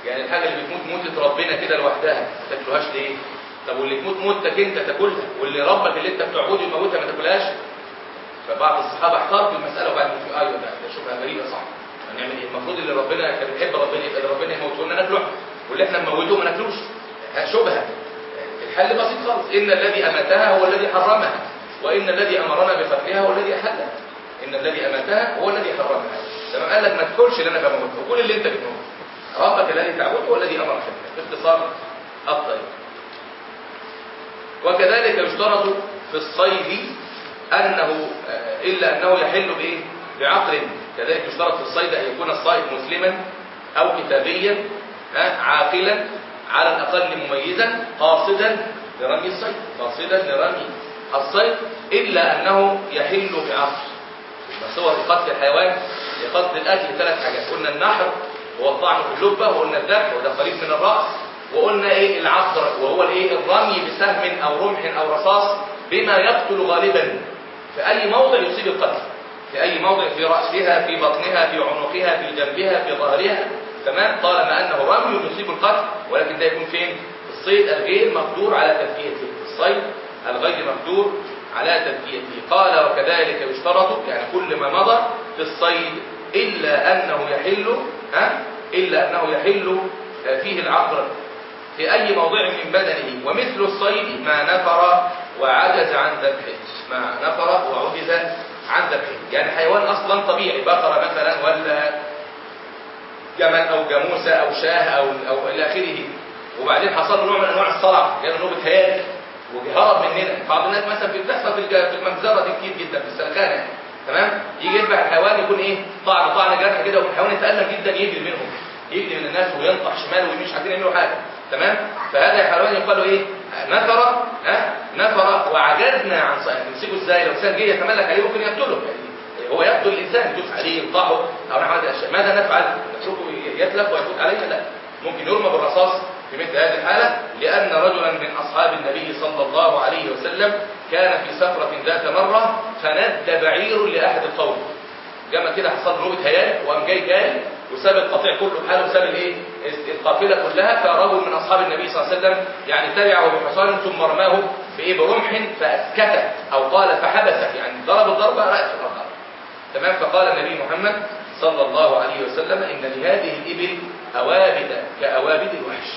يعني الحاجة اللي بتموت موتة ربنا كده لوحدها ما تاكلوهاش ليه؟ طب واللي تموت موتك انت تاكلها واللي ربك اللي انت بتعبده يموتها ما تاكلهاش؟ فبعض الصحابة احتار في المسألة وبعد ما أيوه ده شوفها غريبة صح. هنعمل إيه؟ المفروض اللي ربنا كان بيحب ربنا يبقى ربنا يموته لنا ناكله. واللي إحنا نموته ما ناكلوش. شبهة. الحل بسيط خالص. إن الذي أماتها هو الذي حرمها. وإن الذي أمرنا بقتلها هو الذي أحلها. إن الذي أماتها هو الذي حرمها. تمام قال لك ما تاكلش اللي أنا بموت وكل اللي أنت بتموت. ربك الذي تعبده هو الذي أمرك. باختصار الطريق وكذلك يشترط في الصيد أنه إلا أنه يحل بإيه؟ بعقل. كذلك يشترط في الصيد أن يكون الصائد مسلما أو كتابيا. عاقلا على الأقل مميزا قاصدا لرمي الصيد قاصدا لرمي الصيد إلا أنه يحل بعصر صور قتل الحيوان لقتل الأكل ثلاث حاجات قلنا النحر هو الطعن في اللبة وقلنا الذبح وده قريب من الرأس وقلنا إيه؟ العقر وهو الإيه؟ الرمي بسهم أو رمح أو رصاص بما يقتل غالبا. في أي موضع يصيب القتل؟ في أي موضع في رأسها في بطنها في عنقها في جنبها في ظهرها. تمام؟ طالما أنه رمي يصيب القتل ولكن ده يكون فين؟ في الصيد الغير مقدور على تفكيته في الصيد الغير مقدور على تفكيته قال وكذلك يشترط يعني كل ما مضى في الصيد إلا أنه يحل ها؟ إلا أنه يحل فيه العقر في أي موضع من بدنه. ومثل الصيد ما نفر وعجز عن ذبحه. ما نفر وعجز عن ذبحه. يعني حيوان أصلا طبيعي بقرة مثلا ولا جمل أو جاموسة أو شاه أو, أو إلى آخره. وبعدين حصل له نوع من أنواع الصرع. جاله نوبة هياج وهرب مننا بعض الناس مثلا بتحصل في المجزرة دي كتير جدا في السلخانة. يعني. تمام؟ يجي يذبح الحيوان يكون إيه؟ طعن طعن جرح كده والحيوان يتألم جدا يجري منهم. يجري من الناس وينطح شمال ويمين مش عارفين يعملوا حاجة. تمام؟ فهذا الحيوان يقال إيه؟ نفر ها؟ نفر. وعجزنا عن صيد نمسكه إزاي لو انسان جه يتملك عليه ممكن يقتله. يعني هو يقتل الإنسان يدوس عليه ينطحه أو نحو هذه الاشياء ماذا نفعل؟ نتركه يتلف ويفوت علينا؟ لا. ممكن يرمى بالرصاص في مثل هذه الحالة لأن رجلا من أصحاب النبي صلى الله عليه وسلم كان في سفرة ذات مرة فند بعير لأحد القوم. جمع كده حصل نوبة هيال وقام جاي جاي وساب القطيع كله بحاله وساب الايه القافلة كلها. فرجل من أصحاب النبي صلى الله عليه وسلم يعني تبعه بحصان ثم رماه بإيه؟ برمح فاسكته أو قال فحبسه يعني ضرب الضربة راس الأرض. تمام فقال النبي محمد صلى الله عليه وسلم إن لهذه الإبل أوابد كأوابد الوحش.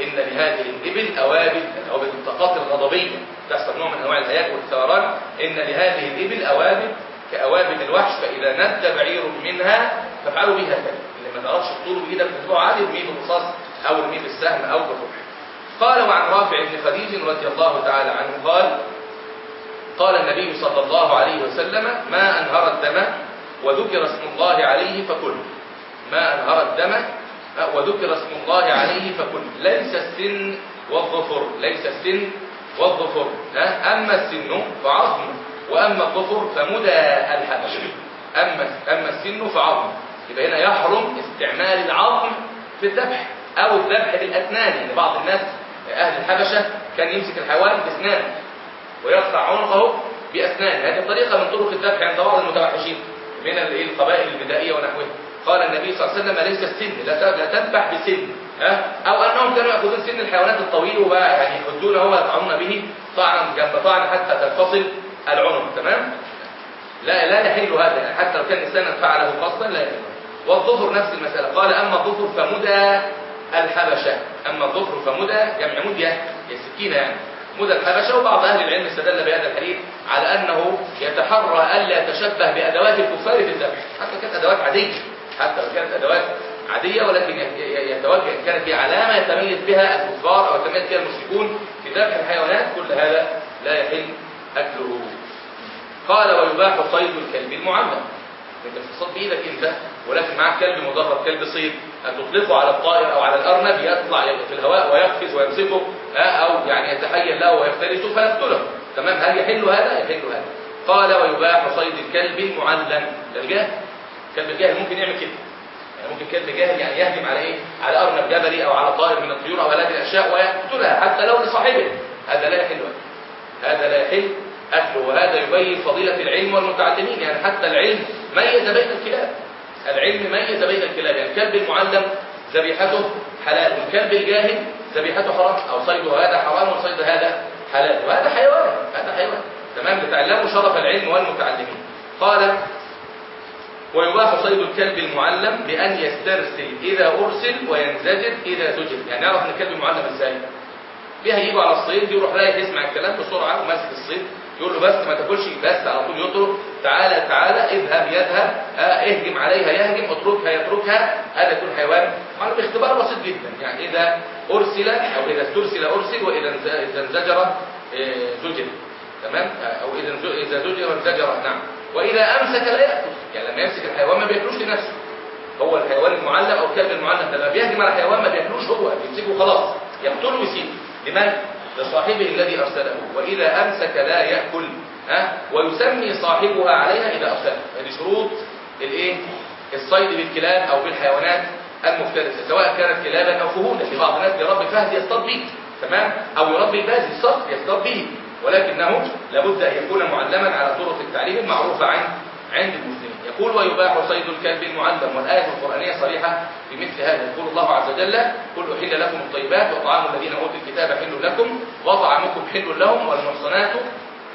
إن لهذه الإبل أوابد أوابد الطاقات الغضبية. تحصل نوع من أنواع الهياج والثوران إن لهذه الإبل أوابد كأوابد الوحش فإذا ند بعير منها فافعلوا بها كذا اللي ما تعرفش تطوله بإيدك تتبعه عادي ارميه بالرصاص أو ارميه بالسهم أو بالرمح قال وعن رافع بن خديج رضي الله تعالى عنه قال قال النبي صلى الله عليه وسلم ما أنهر الدم وذكر اسم الله عليه فكل. ما أنهر الدم وذكر اسم الله عليه فكل. ليس السن والظفر ليس السن والظفر أما السن فعظم وأما الظفر فمدى الحبش. أما أما السن فعظم. يبقى هنا يحرم استعمال العظم في الذبح أو الذبح بالأسنان يعني بعض الناس أهل الحبشة كان يمسك الحيوان بأسنان ويقطع عنقه بأسنان هذه طريقة من طرق الذبح عند بعض المتوحشين من القبائل البدائية ونحوها قال النبي صلى الله عليه وسلم ليس السن لا تذبح بسن أو أنهم كانوا يأخذون سن الحيوانات الطويل ويعني يحدونه ويطعنون به طعنا جنب طعن حتى تنفصل العنق تمام؟ لا لا يحل هذا يعني حتى لو كان انسانا فعله قصدا لا يحل. والظفر نفس المسألة. قال أما الظفر فمدى الحبشة أما الظفر فمدى جمع مدية السكينة يعني. مدى الحبشة وبعض أهل العلم استدل بهذا الحديث على أنه يتحرى ألا يتشبه بأدوات الكفار في الذبح حتى كانت أدوات عادية حتى لو كانت أدوات عادية ولكن يتوجه كانت هي علامة يتميز بها الكفار أو يتميز بها المشركون في ذبح الحيوانات كل هذا لا يحل أكله. قال ويباح صيد الكلب المعلم انت بتصطاد بايدك انت ولكن معك كلب مدرب كلب صيد ان تطلقه على الطائر أو على الأرنب يطلع في الهواء ويقفز ويمسكه أو يعني يتحين له ويفترسه فيقتله. تمام؟ هل يحل هذا؟ يحل هذا. قال ويباح صيد الكلب المعلم الجاهل كلب الجاهل ممكن يعمل كده. يعني ممكن كلب جاهل يعني يهجم على إيه؟ على أرنب جبلي أو على طائر من الطيور أو هذه الأشياء ويقتلها حتى لو لصاحبه. هذا لا يحل. هذا لا يحل أكله. وهذا يبين فضيلة العلم والمتعلمين. يعني حتى العلم ميز بين الكلاب. العلم ميز بين الكلاب؟ يعني الكلب المعلم ذبيحته حلال والكلب الجاهل ذبيحته حرام أو صيد هذا حرام وصيد هذا حلال. وهذا حيوان هذا حيوان. تمام؟ لتعلموا شرف العلم والمتعلمين. قال ويباح صيد الكلب المعلم بأن يسترسل إذا أرسل وينزجر إذا زجر. يعني يعرف أن الكلب المعلم إزاي؟ بيها يجوا على الصيد يروح رايح يسمع الكلام بسرعة وماسك الصيد. يقول له بس ما تاكلش بس على طول يطرد تعالى تعالى اذهب يذهب. آه اهجم عليها يهجم اتركها يتركها. هذا يكون حيوان معلوم اختبار بسيط جدا. يعني إذا أرسل أو إذا استرسل أرسل وإذا إذا انزجر زجر. تمام؟ أو إذا إذا زجر انزجر. نعم. وإذا أمسك لا يأكل. يعني لما يمسك الحيوان ما بياكلوش لنفسه. هو الحيوان المعلم أو الكلب المعلم لما بيهجم على حيوان ما بياكلوش هو بيمسكه خلاص. يقتله ويسيبه. لمن لصاحبه الذي أرسله وإذا أمسك لا يأكل ها؟ ويسمي صاحبها عليها إذا أرسل هذه شروط الإيه؟ الصيد بالكلاب أو بالحيوانات المفترسة سواء كانت كلابا أو فهودا في بعض الناس بيربي فهد يصطاد به تمام؟ أو يربي باز الصقر يصطاد به ولكنه لابد أن يكون معلما على طرق التعليم المعروفة عند عند المسلمين. يقول ويباح صيد الكلب المعلم والآية القرآنية صريحة في مثل هذا. يقول الله عز وجل قل أحل لكم الطيبات وطعام الذين أوتوا الكتاب حل لكم وطعامكم حل لهم والمحصنات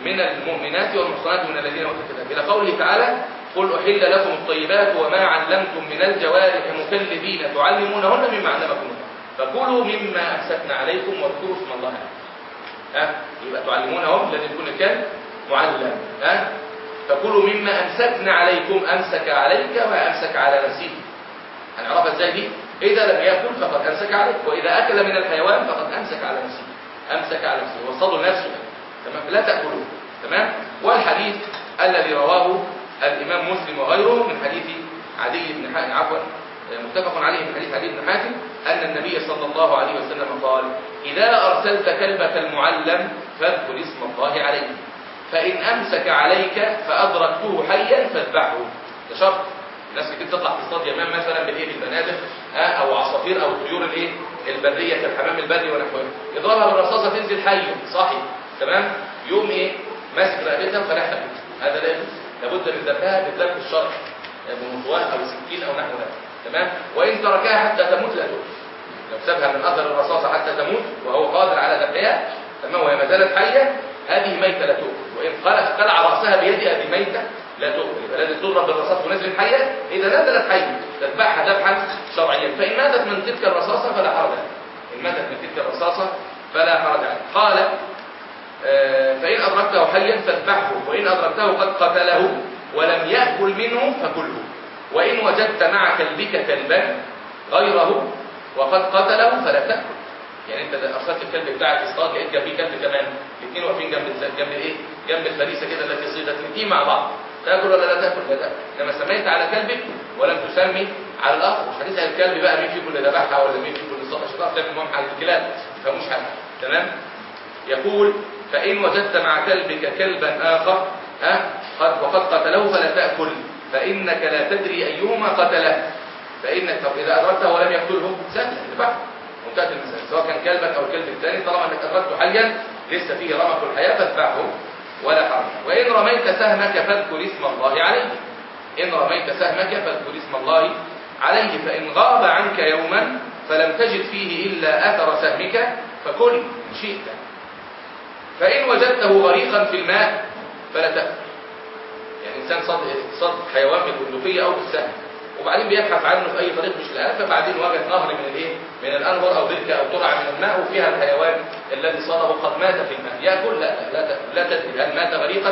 من المؤمنات والمحصنات من الذين أوتوا الكتاب إلى قوله تعالى قل أحل لكم الطيبات وما علمتم من الجوارح مكلبين تعلمونهن مما علمكم فكلوا مما أمسكنا عليكم واذكروا اسم الله. ها؟ يبقى تعلمونهم لازم يكون الكلب معلم. ها؟ فكلوا مما أمسكنا عليكم أمسك عليك وأمسك على نفسه هنعرفها إزاي دي؟ إذا لم يأكل فقد أمسك عليك وإذا أكل من الحيوان فقد أمسك على نفسه. أمسك على نفسه وصلوا نفسه تمام؟ لا تأكلوه. تمام؟ والحديث الذي رواه الإمام مسلم وغيره من حديث عدي بن حاتم عفوا متفق عليه من حديث عدي بن حاتم أن النبي صلى الله عليه وسلم قال إذا أرسلت كلبك المعلم فاذكر اسم الله عليه. فإن أمسك عليك فأدركته حيا فاذبحه ده شرط. الناس كتير تطلع في اصطاد يمام مثلا بالايه بالبنادق أو عصافير أو الطيور الإيه؟ البرية كالحمام البري ونحوه. يضربها بالرصاصة تنزل حيه صاحي تمام؟ يوم إيه؟ ماسك رقبتها وخلعها هذا لا يجوز. لابد من ذبحها بالذبح الشرعي بمطواه أو سكين أو نحو ذلك. تمام؟ وإن تركها حتى تموت لا لو سابها من أثر الرصاصة حتى تموت وهو قادر على ذبحها تمام؟ وهي ما زالت حية. هذه ميتة لا تؤكل وإن قلع رأسها بيدها هذه ميتة لا تؤكل يبقى لازم تضرب بالرصاص ونزلت حية. إذا نزلت حية. تذبحها ذبحا شرعيا. فإن ماتت من تلك الرصاصة فلا حرج عليها. إن ماتت من تلك الرصاصة فلا حرج عليها. قال فإن أدركته حيا فاذبحه وإن أدركته قد قتله ولم يأكل منه فكله. وإن وجدت مع كلبك كلبا غيره وقد قتله فلا تأكل. يعني انت ارسلت الكلب بتاعك اصطاد لقيت جنبيه كلب كمان. الاثنين واقفين جنب جنب الايه؟ جنب الفريسه كده التي صيدت الاثنين مع بعض. تاكل ولا لا تاكل؟ لا. تاكل انما سميت على كلبك ولم تسمي على الآخر مش هتسال الكلب بقى مين فيكم اللي ذبحها ولا مين فيكم اللي صاد مش هتعرف تعمل على الكلاب ما فهموش حاجة. تمام؟ يقول فإن وجدت مع كلبك كلبا آخر ها؟ قد وقد قتله فلا تأكل. فإنك لا تدري أيهما قتله. فإنك طب إذا أدركته ولم يقتله سهل اذبحه منتهت المسألة سواء كان كلبك أو الكلب الثاني طالما أنك أدركته حيا لسه فيه رمق الحياة فاذبحه ولا حرج. وإن رميت سهمك فاذكر اسم الله عليه. إن رميت سهمك فاذكر اسم الله عليه. فإن غاب عنك يوما فلم تجد فيه إلا أثر سهمك فكل إن شئت. فإن وجدته غريقا في الماء فلا تأكل. يعني إنسان صد صد حيوان بالبندقية أو بالسهم. وبعدين بيبحث عنه في أي طريق مش لقاه فبعدين وجد نهر من الإيه؟ من الأنهر أو بركة أو ترعة من الماء وفيها الحيوان الذي صاده قد مات في الماء. يأكل لا لا لا, تدري هل مات غريقا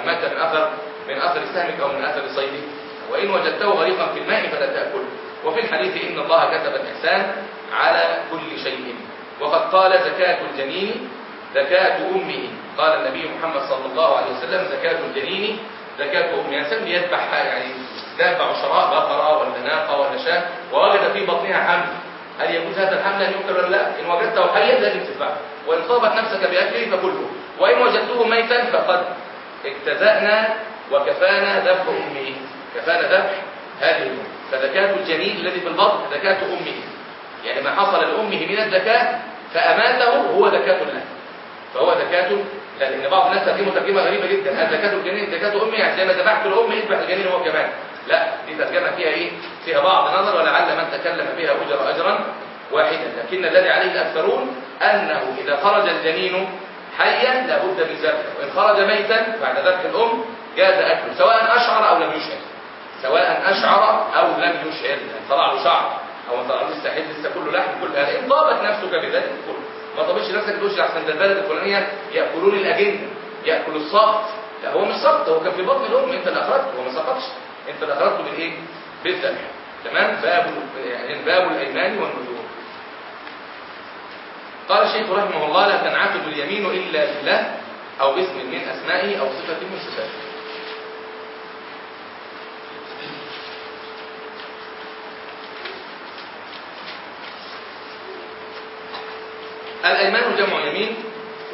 أم مات من أثر من أثر سهمك أو من أثر صيدك. وإن وجدته غريقا في الماء فلا تأكل. وفي الحديث إن الله كتب الإحسان على كل شيء. وقد قال زكاة الجنين زكاة أمه. قال النبي محمد صلى الله عليه وسلم زكاة الجنين زكاة أمه يعني يذبح يعني دابع شراء بقرة ولا ناقة ولا شاة ووجد في بطنها حمل. هل يجوز هذا الحمل؟ أن يؤكل ولا لا؟ إن وجدته حيا لازم تذبحه وإن طابت نفسك بأكله فكله. وإن وجدته ميتا فقد اجتزأنا وكفانا ذبح أمه. كفانا ذبح هذه الأم فزكاة الجنين الذي في البطن زكاة أمه. يعني ما حصل لأمه من الزكاة فأماته هو زكاة له. فهو زكاة لأن بعض الناس ترجمه ترجمة غريبة جدا. هل زكاة الجنين زكاة أمي؟ يعني زي ما ذبحت الأم يذبح الجنين هو كمان لا دي ترجمة فيها إيه؟ فيها بعض نظر ولعل من تكلم بها أجر أجرا واحدا. لكن الذي عليه الأكثرون أنه إذا خرج الجنين حيا لابد من ذبحه. وإن خرج ميتا بعد ذبح الأم جاز أكله سواء أشعر أو لم يشعر. سواء أشعر أو لم يشعر. طلع له شعر أو ما طلعلوش ساحل لسه كله لحم كل هذا. إن طابت نفسك بذلك كله. ما طبيش نفسك تقولش احسن ده البلد الفلانية يأكلون الاجنه ياكل السقط لا هو مش سقط هو كان في بطن الأم أنت اللي أخرجته هو ما سقطش. أنت اللي أخرجته بالايه؟ بالذبح تمام؟ باب يعني باب الايمان والنذور قال الشيخ رحمه الله لا تنعقد اليمين إلا بالله أو باسم من أسمائه أو صفة من صفاته. الأيمان جمع يمين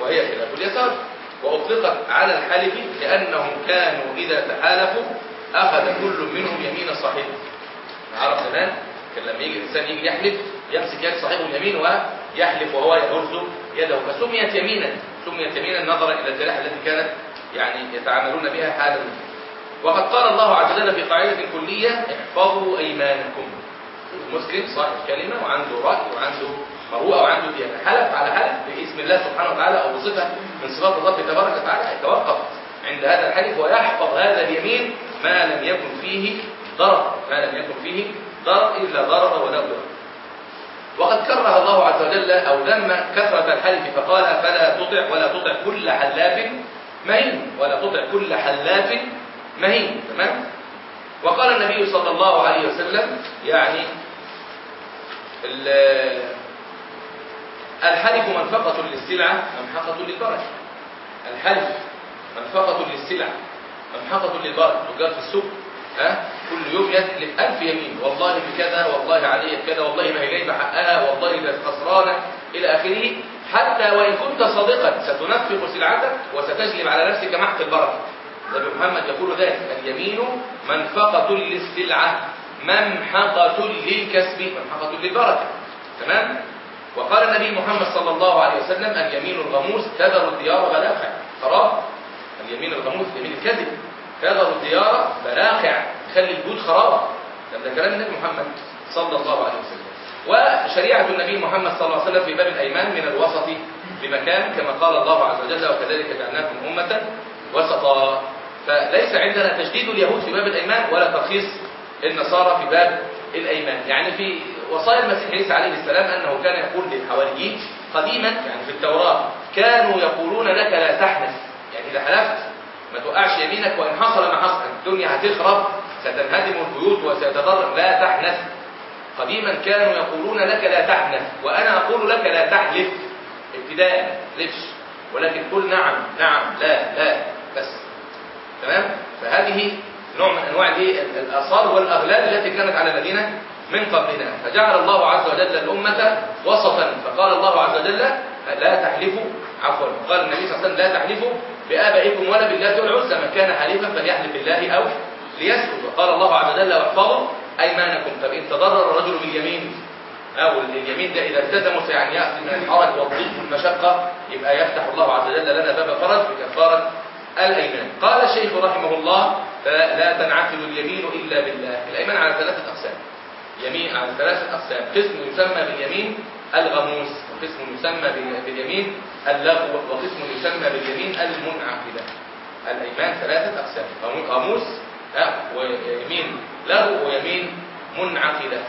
وهي خلاف اليسار وأطلقت على الحلف لأنهم كانوا إذا تحالفوا أخذ كل منهم يمين صاحبه عرف زمان كان لما يجي الإنسان يجي يحلف يمسك يد صاحبه اليمين ويحلف وهو يهز يده فسميت يمينا سميت يمينا نظرا إلى الجراحة التي كانت يعني يتعاملون بها حالا. وقد قال الله عز وجل في قاعدة كلية احفظوا أيمانكم. المسلم صاحب كلمة وعنده رأي وعنده مروءة وعنده ديانة. حلف على حلف باسم الله سبحانه وتعالى أو بصفة من صفات الله تبارك وتعالى يتوقف عند هذا الحلف ويحفظ هذا اليمين ما لم يكن فيه ضرر ما لم يكن فيه ضرر إلا ضرر ولا ضرر. وقد كره الله عز وجل أو ذم كثرة الحلف فقال فلا تطع ولا تطع كل حلاف مهين ولا تطع كل حلاف مهين تمام؟ وقال النبي صلى الله عليه وسلم يعني الحلف منفقة للسلعة ممحقة للبركة الحلف منفقة للسلعة ممحقة للبركة تجار في السوق ها؟ كل يوم يتلف ألف يمين. والله بكذا والله علي بكذا والله ما هي حقها والله ده خسرانة إلى آخره. حتى وإن كنت صادقا ستنفق سلعتك وستجلب على نفسك محق البركة النبي محمد يقول ذلك اليمين منفقة للسلعة ممحقة للكسب ممحقة للبركة تمام؟ وقال النبي محمد صلى الله عليه وسلم اليمين الغموس تذر الديار بلاقع خراب اليمين الغموس يمين الكذب تذر الديار بلاقع تخلي البيوت خراب ده كلام النبي محمد صلى الله عليه وسلم. وشريعة النبي محمد صلى الله عليه وسلم في باب الأيمان من الوسط بمكان كما قال الله عز وجل وكذلك جعلناكم أمة وسطا. فليس عندنا تشديد اليهود في باب الأيمان ولا ترخيص النصارى في باب الأيمان. يعني في وصايا المسيح عيسى عليه السلام أنه كان يقول للحواريين قديما يعني في التوراة كانوا يقولون لك لا تحنث. يعني إذا حلفت ما توقعش يمينك وإن حصل ما حصل الدنيا هتخرب ستنهدم البيوت وسيتضرر لا تحنث. قديما كانوا يقولون لك لا تحنث وأنا أقول لك لا تحلف. ابتداء لفش ولكن قل نعم نعم لا لا بس. تمام؟ فهذه نوع من أنواع الآثار والأغلال التي كانت على الذين من قبلنا. فجعل الله عز وجل الأمة وسطا. فقال الله عز وجل لا تحلفوا عفوا. قال النبي صلى الله عليه وسلم لا تحلفوا بآبائكم ولا بالله والعزى. من كان حليفا فليحلف بالله أو ليسكت. وقال الله عز وجل واحفظوا أيمانكم. طب إن تضرر الرجل باليمين أو اليمين ده إذا التزموا يعني يأتي من الحرج والضيق والمشقة يبقى يفتح الله عز وجل لنا باب فرج بكفارة الأيمان. قال الشيخ رحمه الله لا تنعقد اليمين إلا بالله. الأيمان على ثلاثة أقسام. يمين على ثلاثة أقسام. قسم يسمى باليمين الغموس وقسم يسمى باليمين اللغو وقسم يسمى باليمين المنعقدة. الأيمان ثلاثة أقسام غموس ويمين لغو ويمين منعقدة.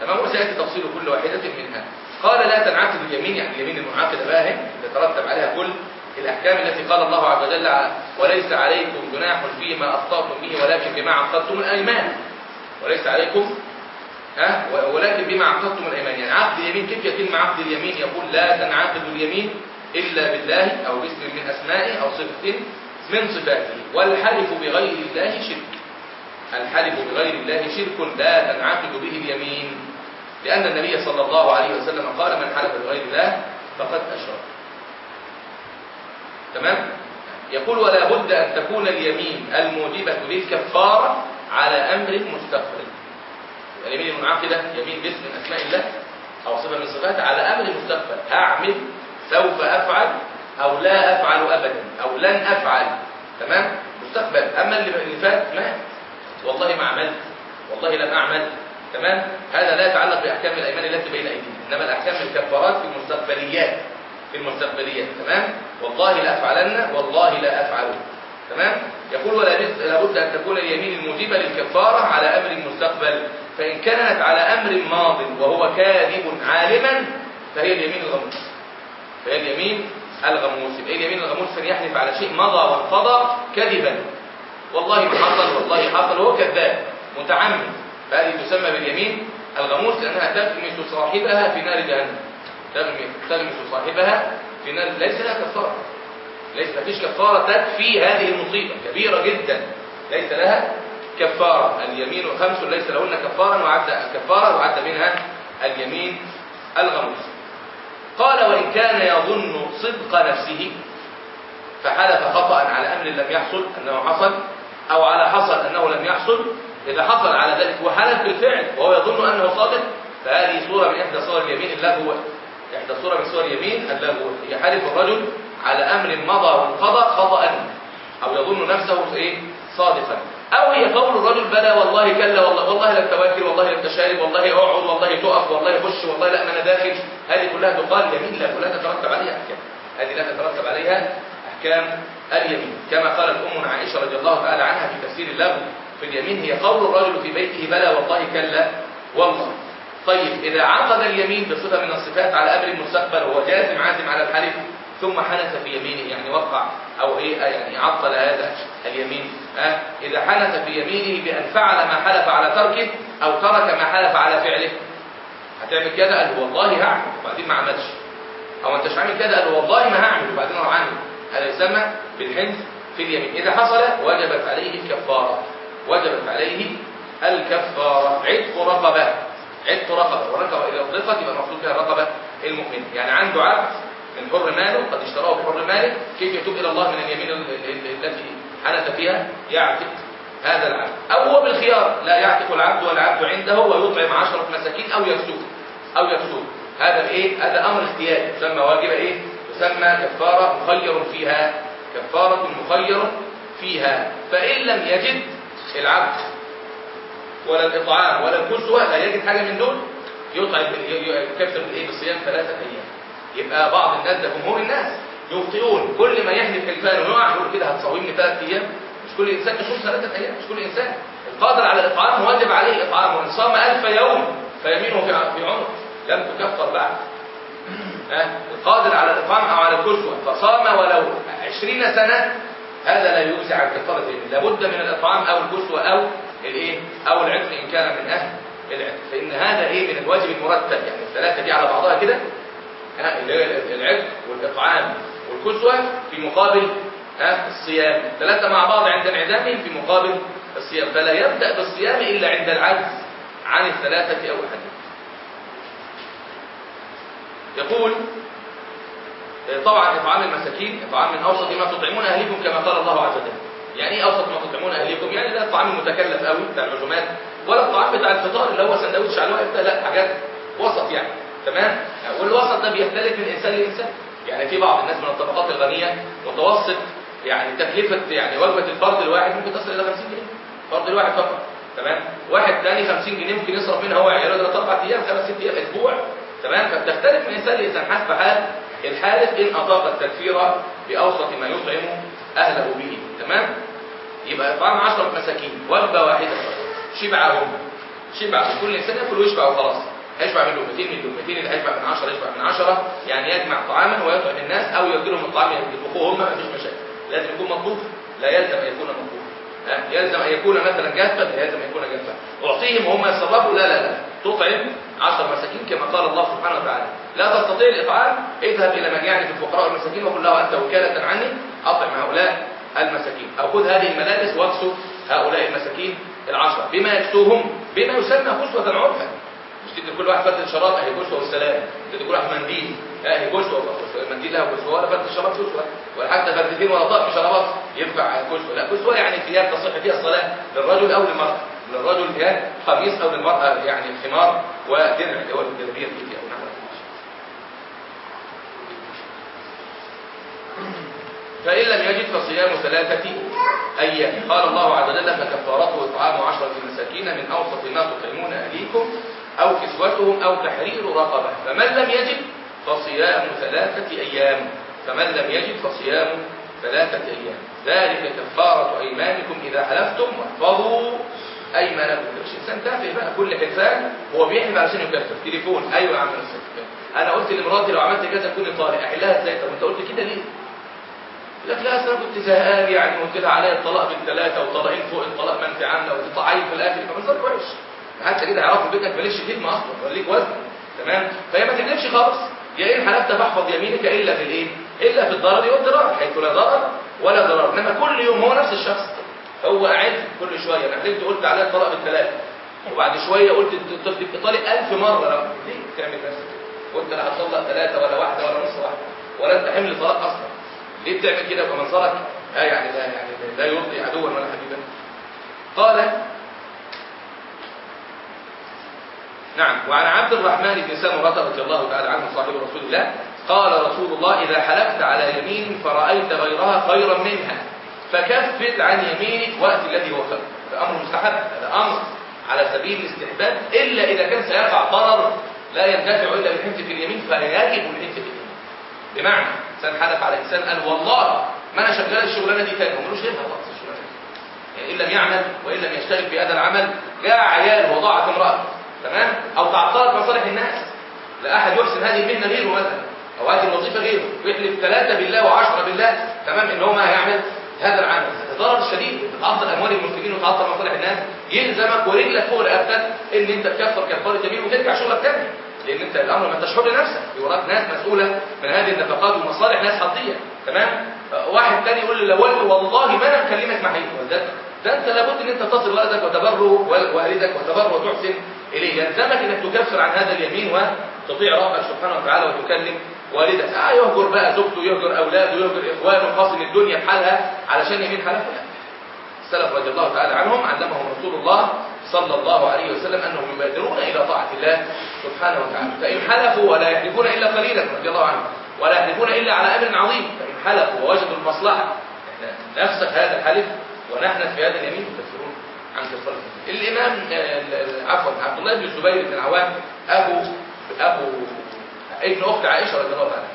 تمام؟ وسيأتي تفصيل كل واحدة منها. قال لا تنعقد اليمين. يعني اليمين المنعقدة بقى هي يترتب عليها كل الأحكام التي قال الله عز وجل وليس عليكم جناح فيما أخطأتم به ولكن بما عقدتم الأيمان. وليس عليكم ها؟ ولكن بما عقدتم الايمان يعني عقد اليمين كيف يتم عقد اليمين؟ يقول لا تنعقد اليمين إلا بالله أو باسم من اسمائه أو صفة من صفاته. والحلف بغير الله شرك. الحلف بغير الله شرك لا تنعقد به اليمين. لأن النبي صلى الله عليه وسلم قال من حلف بغير الله فقد أشرك. تمام؟ يقول ولا بد أن تكون اليمين الموجبة للكفارة على أمر مستقبل. اليمين المنعقدة يمين باسم من أسماء الله أو صفة من صفاته على أمر مستقبل. أعمل سوف أفعل أو لا أفعل أبدا أو لن أفعل. تمام؟ مستقبل. أما اللي فات مات. والله ما عملت. والله لم أعمل. تمام؟ هذا لا يتعلق بأحكام الأيمان التي بين أيدينا إنما الأحكام الكفارات في المستقبليات. في المستقبليات. تمام؟ والله لا أفعلن والله لا أفعله تمام؟ يقول ولا لابد أن تكون اليمين الموجبة للكفارة على أمر مستقبل. فإن كانت على أمر ماض وهو كاذب عالما فهي اليمين الغموس. فهي اليمين الغموس. يبقى اليمين الغموس أن يحلف على شيء مضى وانقضى كذبا. والله ما حصل والله حصل وهو كذاب متعمد. فهذه تسمى باليمين الغموس لأنها تغمس صاحبها في نار جهنم. تغمس صاحبها في نار ليس لها كفارة. ليس مفيش كفارة تكفي هذه المصيبة. كبيرة جدا. ليس لها كفارة. اليمين خمس ليس لهن كفارة وعد كفارة وعد منها اليمين الغموس. قال وإن كان يظن صدق نفسه فحلف خطأ على أمر لم يحصل أنه حصل أو على حصل أنه لم يحصل. إذا حصل على ذلك وحلف بالفعل وهو يظن أنه صادق فهذه صورة من إحدى صور اليمين اللغو. إحدى صورة من صور اليمين اللغو. هي حلف الرجل على أمر مضى وانقضى خطأ أو يظن نفسه إيه؟ صادقا. أو هي قول الرجل بلى والله كلا والله والله لم تواكل والله لم تشارب والله اقعد والله تقف والله خش والله لا ما أنا داخل. هذه كلها تقال يمين لا ولا تترتب عليها أحكام. هذه لا تترتب عليها أحكام اليمين. كما قالت امنا عائشة رضي الله تعالى عنها في تفسير اللغو في اليمين هي قول الرجل في بيته بلى والله كلا والله. طيب إذا عقد اليمين بصفة من الصفات على أمر مستقبل وهو جازم عازم على الحلف ثم حنث في يمينه يعني وقع أو إيه يعني عطل هذا اليمين؟ إذا في يمينه بأن فعل ما حلف على تركه أو ترك ما حلف على فعله. هتعمل كده؟ قال والله هعمل. وبعدين ما عملش. أو أنتش عامل كده؟ قال والله ما هعمل. وبعدين هو عامل. هذا يسمى بالحنث في اليمين. إذا حصل وجبت عليه الكفارة. وجبت عليه الكفارة. عتق رقبة. عتق رقبة. والرقبة إذا أطلقت يبقى المقصود بها الرقبة المؤمنة يعني عنده عبد من حر ماله قد اشتراه بحر ماله كيف يتوب إلى الله من اليمين التي حنث فيها يعتق هذا العبد. أو هو بالخيار لا يعتق العبد والعبد عنده ويطعم عشرة مساكين أو يكسوه أو يكسوه هذا إيه؟ هذا أمر اختياري. يسمى واجب إيه؟ يسمى كفارة مخير فيها كفارة مخير فيها. فإن لم يجد العبد ولا الإطعام ولا الكسوة لا يجد حاجة من دول يطعم يكفر بالإيه؟ بالصيام ثلاثة أيام. يبقى بعض الناس ده جمهور الناس. يخطئون كل ما يحلف حلفان ويقع يقول كده هتصومني ثلاث أيام. مش كل إنسان يصوم ثلاثة أيام. مش كل إنسان. القادر على الإطعام واجب عليه إطعام وإن صام ألف يوم فيمينه في عنق لم تكفر بعد. القادر على الإطعام أو على الكسوة فصام ولو عشرين سنة هذا لا يجزي عن كفارة لابد من الإطعام أو الكسوة أو الإيه؟ أو العتق إن كان من أهل العتق. فإن هذا إيه؟ من الواجب المرتب. يعني الثلاثة دي على بعضها كده. العتق والإطعام. والكسوة في مقابل الصيام. ثلاثة مع بعض عند انعدامهم في مقابل الصيام. فلا يبدأ بالصيام إلا عند العجز عن الثلاثة أو احدها يقول طبعا إطعام المساكين إطعام من أوسط ما تطعمون اهلكم كما قال الله عز وجل. يعني إيه أوسط ما تطعمون أهليكم؟ يعني لا الطعام المتكلف قوي بتاع العزومات ولا الطعام بتاع الفطار اللي هو سندوتش على الواقف ده لا حاجات وسط يعني. تمام؟ والوسط ده بيختلف من إنسان لإنسان. يعني في بعض الناس من الطبقات الغنية متوسط يعني تكلفة يعني وجبة الفرد الواحد ممكن تصل إلى 50 جنيه. فرد الواحد فقط. تمام؟ واحد ثاني 50 جنيه ممكن يصرف منها هو وعياله ثلاث أربع أيام خمس ست أيام أسبوع. تمام؟ فبتختلف من إنسان لإنسان. حسب حال الحالف إن أطاق التكفير بأوسط ما يطعم أهله به. تمام؟ يبقى إطعام 10 مساكين وجبة واحدة شبعهم. شبع كل إنسان يأكل ويشبع وخلاص. هيشبع من لقمتين من لقمتين اللي هيشبع من 10 يشبع من 10 يعني يجمع طعاما ويطعم الناس أو يدي الطعام يطبخوه هم ما فيش مشاكل. لازم يكون مطبوخ لا يلزم أن يكون مطبوخ يلزم أن يكون مثلا جافا لا يلزم أن يكون جافا أعطيهم وهم يتصرفوا لا لا لا. تطعم 10 مساكين كما قال الله سبحانه وتعالى. لا تستطيع الإطعام اذهب إلى من يعني في الفقراء والمساكين وقل له أنت وكالة عني أطعم هؤلاء المساكين. أو خذ هذه الملابس واكسو هؤلاء المساكين العشرة. بما يكسوهم بما يسمى كسوة عرفا تدي كل واحد فتة شراب أهي كسوة والسلام تدي كل واحد منديل؟ أهي كسوة المنديل له كسوة ولا فتة شراب كسوة ولا. حتى فردتين ولا طاق شرابات ينفع كسوة لا كسوة يعني ثياب تصح فيها الصلاة للرجل أو للمرأة. للرجل هي قميص أو للمرأة يعني خمار ودرع اللي هو الجلابية الكيتي أو نحو فإن لم يجد فصيام ثلاثة أيام. قال الله عز وجل فكفارته إطعام عشرة مساكين من أوسط ما تطعمون أهليكم أو كسوتهم أو تحرير رقبة. فمن لم يجد فصيام ثلاثة أيام. فمن لم يجد فصيام ثلاثة أيام. ذلك كفارة أيمانكم إذا حلفتم واحفظوا أيمانكم. مش إنسان تافه بقى. كل حلفان هو بيحلف علشان يكفر. تليفون. أيوة يا عم أنا قلت لمراتي لو عملت كذا كوني طالق. أحلها إزاي؟ طب أنت قلت كده ليه؟ لك لا أنا كنت زهقان يعني. وكده عليا الطلاق بالثلاثة وطلاقين فوق الطلاق منفي عنا وتتعين في الآخر. فمنظر وحش. حتى كده هيعرفوا بيتك مالكش كلمه أصلا ولا ليك وزن تمام؟ فهي ما تكذبش خالص. يا ان حلفت فاحفظ يمينك إلا في الإيه؟ إلا في الضرر والضرار حيث لا ضرر ولا ضرار. إنما كل يوم هو نفس الشخص. هو قاعد كل شوية. أنا حلفت قلت عليا الطلاق بالثلاثه وبعد شوية قلت تبقى طالق 1000 مرة. ليه تعمل نفسك؟ قلت أنا هطلق ثلاثة ولا واحدة ولا نص حمل طلاق أصلا. ليه بتعمل كده؟ يبقى منظرك ها يعني لا يعني لا يرضي عدوا ولا حبيبا. قال نعم. وعن عبد الرحمن بن سمرة رضي الله تعالى عنه صاحب رسول الله قال رسول الله إذا حلفت على يمين فرأيت غيرها خيرا منها فكفت عن يمينك وقت الذي هو خير. هذا أمر مستحب هذا أمر على سبيل الاستحباب إلا إذا كان سيقع ضرر لا ينتفع إلا بالحنث في اليمين فيجب الحنث في اليمين. بمعنى إنسان حلف على إنسان قال والله ما أنا شغال الشغلانة دي تاني وملوش غيرها خلاص الشغلانة دي. يعني إن لم يعمل وإن لم يشتغل في هذا العمل جاء عيال وضاعت امرأة. تمام؟ أو تعطلت مصالح الناس. لا أحد يحسن هذه المهنة غيره مثلا. أو هذه الوظيفة غيره. ويحلف ثلاثة بالله وعشرة بالله. تمام؟ إن هو ما هيعمل هذا العمل. ضرر شديد. بتعطل أموال المسلمين وتعطل مصالح الناس. يلزمك ورجلك فوق رقبتك إن أنت تكفر كفارة يمين وترجع شغلك تاني. لأن أنت الأمر ما انتش حر لنفسك. في وراك ناس مسؤولة من هذه النفقات ومصالح ناس حظيه تمام؟ واحد تاني يقول لي والله ما أنا مكلمك معي. ده أنت لابد إن أنت تصل ولدك وتبر والدك وتبر وتحسن. إليه. يلزمك إنك تكفر عن هذا اليمين وتطيع ربك سبحانه وتعالى وتكلم والدك. آه يهجر بقى زوجته يهجر أولاده يهجر إخوانه قاصم الدنيا بحالها علشان يمين حلفه لا السلف رضي الله تعالى عنهم علمهم رسول الله صلى الله عليه وسلم أنهم يبادرون إلى طاعة الله سبحانه وتعالى. فإن حلفوا ولا يحلفون إلا قليلا رضي الله عنهم ولا يحلفون إلا على أمر عظيم. فإن حلفوا ووجدوا المصلحة إحنا نفسخ هذا الحلف ونحن في هذا اليمين. عن كفاره الإمام عفوا عبد الله بن الزبير بن العوام أبو أبو ابن أخت عائشة رضي الله عنها.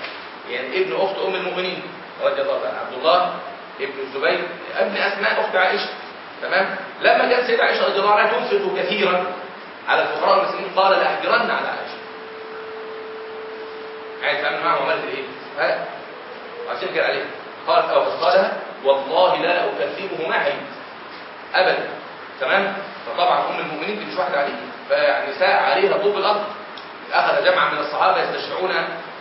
يعني ابن أخت أم المؤمنين رضي الله عنها. عبد الله ابن الزبير ابن أسماء أخت عائشة. تمام؟ لما كانت سيدة عائشة رضي الله عنها تنفق كثيرا على الفقراء والمسلمين قال لاحجرن على عائشة. عايز تعمل معه عملت إيه؟ ها؟ عشان كده عليه قالت أو قالها والله لا اكذبه معي ابدا. تمام؟ فطبعا أم المؤمنين دي مش واحدة عليه فيعني ساء عليها طوب الأرض. أخذ جمعا من الصحابة يستشفعون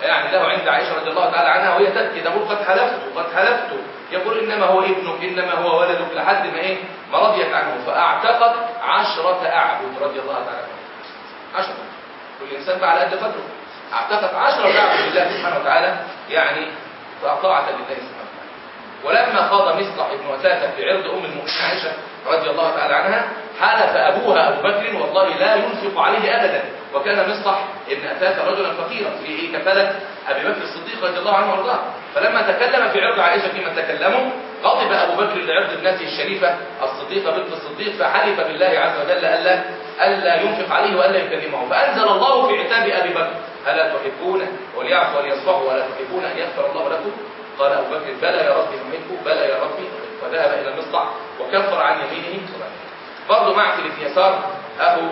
يعني له عند عائشة رضي الله تعالى عنها وهي تبكي. تقول قد حلفت قد حلفت. يقول إنما هو ابنك إنما هو ولدك لحد ما إيه؟ ما رضيت عنه. فأعتقد عشرة أعبد رضي الله تعالى عنه عشرة. كل انسان بقى على قد قدره. أعتقد عشرة أعبد لله سبحانه وتعالى يعني طاعة لله سبحانه ولما خاض مصطح بن وثاثة في عرض أم المؤمنين عائشة رضي الله تعالى عنها حلف أبوها أبو بكر والله لا ينفق عليه ابدا. وكان مصطح ابن أثاث رجلا فقيرا في كفالة أبي بكر الصديق رضي الله عنه وأرضاه. فلما تكلم في عرض عائشة فيما تكلموا غضب أبو بكر لعرض ابنته الشريفة الصديقة بنت الصديق فحلف بالله عز وجل ألا ألا ينفق عليه وألا يكلمه فأنزل الله في عتاب أبي بكر ألا تحبون وليعفوا وليصفحوا ولا تحبون أن يغفر الله لكم قال أبو بكر بلى يا ربي نحبه بلى يا ربي وذهب إلى المصطع وكفر عن يمينه برضه معقل بن يسار أبو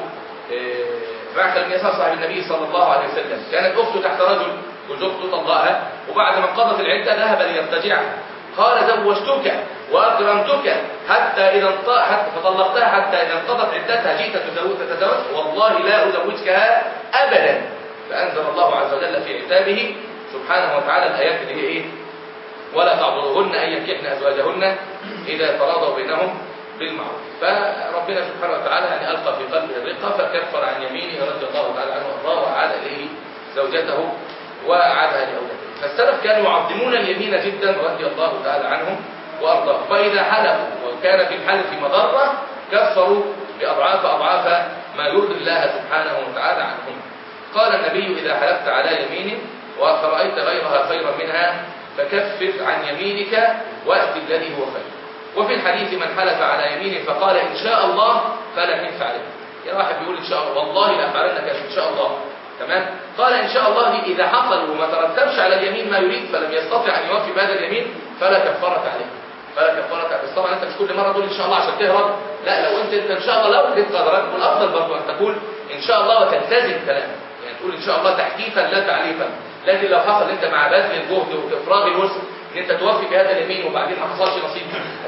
معقل بن يسار صاحب النبي صلى الله عليه وسلم. كانت أخته تحت رجل وزوجته طلقها وبعد ما انقضت العدة ذهب ليرتجعها. قال زوجتك وأكرمتك حتى إذا انط... حتى فطلقتها حتى إذا انقضت عدتها. جئت تتزوج؟ والله لا أزوجكها أبدا. فأنزل الله عز وجل في عتابه سبحانه وتعالى الآيات اللي هي إيه؟ ولا تعضلوهن أن ينكحن أزواجهن إذا تراضوا بينهم بالمعروف. فربنا سبحانه وتعالى يعني ألقى في قلبه الرقة فكفر عن يمينه رضي الله تعالى عنه وأرضاه وعاد إليه زوجته وأعادها لأولاده. فالسلف كانوا يعظمون اليمين جدا رضي الله تعالى عنهم وأرضاه. فإذا حلفوا وكان في الحلف مضرة كفروا بأضعاف أضعاف ما يرضي الله سبحانه وتعالى عنهم. قال النبي إذا حلفت على يمين ورأيت غيرها خيرا منها فكفر عن يمينك وأت الذي هو خير. وفي الحديث من حلف على يمين فقال إن شاء الله فلا حنف عليه يا واحد بيقول إن شاء الله. والله لا أفعلن كذا. إن شاء الله. تمام؟ قال إن شاء الله إذا حصل وما ترتبش على اليمين ما يريد فلم يستطع أن يوفي بهذا اليمين فلا كفارة عليه. فلا كفارة عليه. بس طبعا أنت مش كل مرة تقول إن شاء الله عشان تهرب. لا لو أنت, أنت إن شاء الله لو كنت قدرك والأفضل برضه أن تقول إن شاء الله وتلتزم كلامك. يعني تقول إن شاء الله تحقيقا لا تعليقا لكن لو حصل أنت مع بذل الجهد وإفراغ الوسع إن أنت توفي بهذا اليمين وبعدين ما حصلش نصيب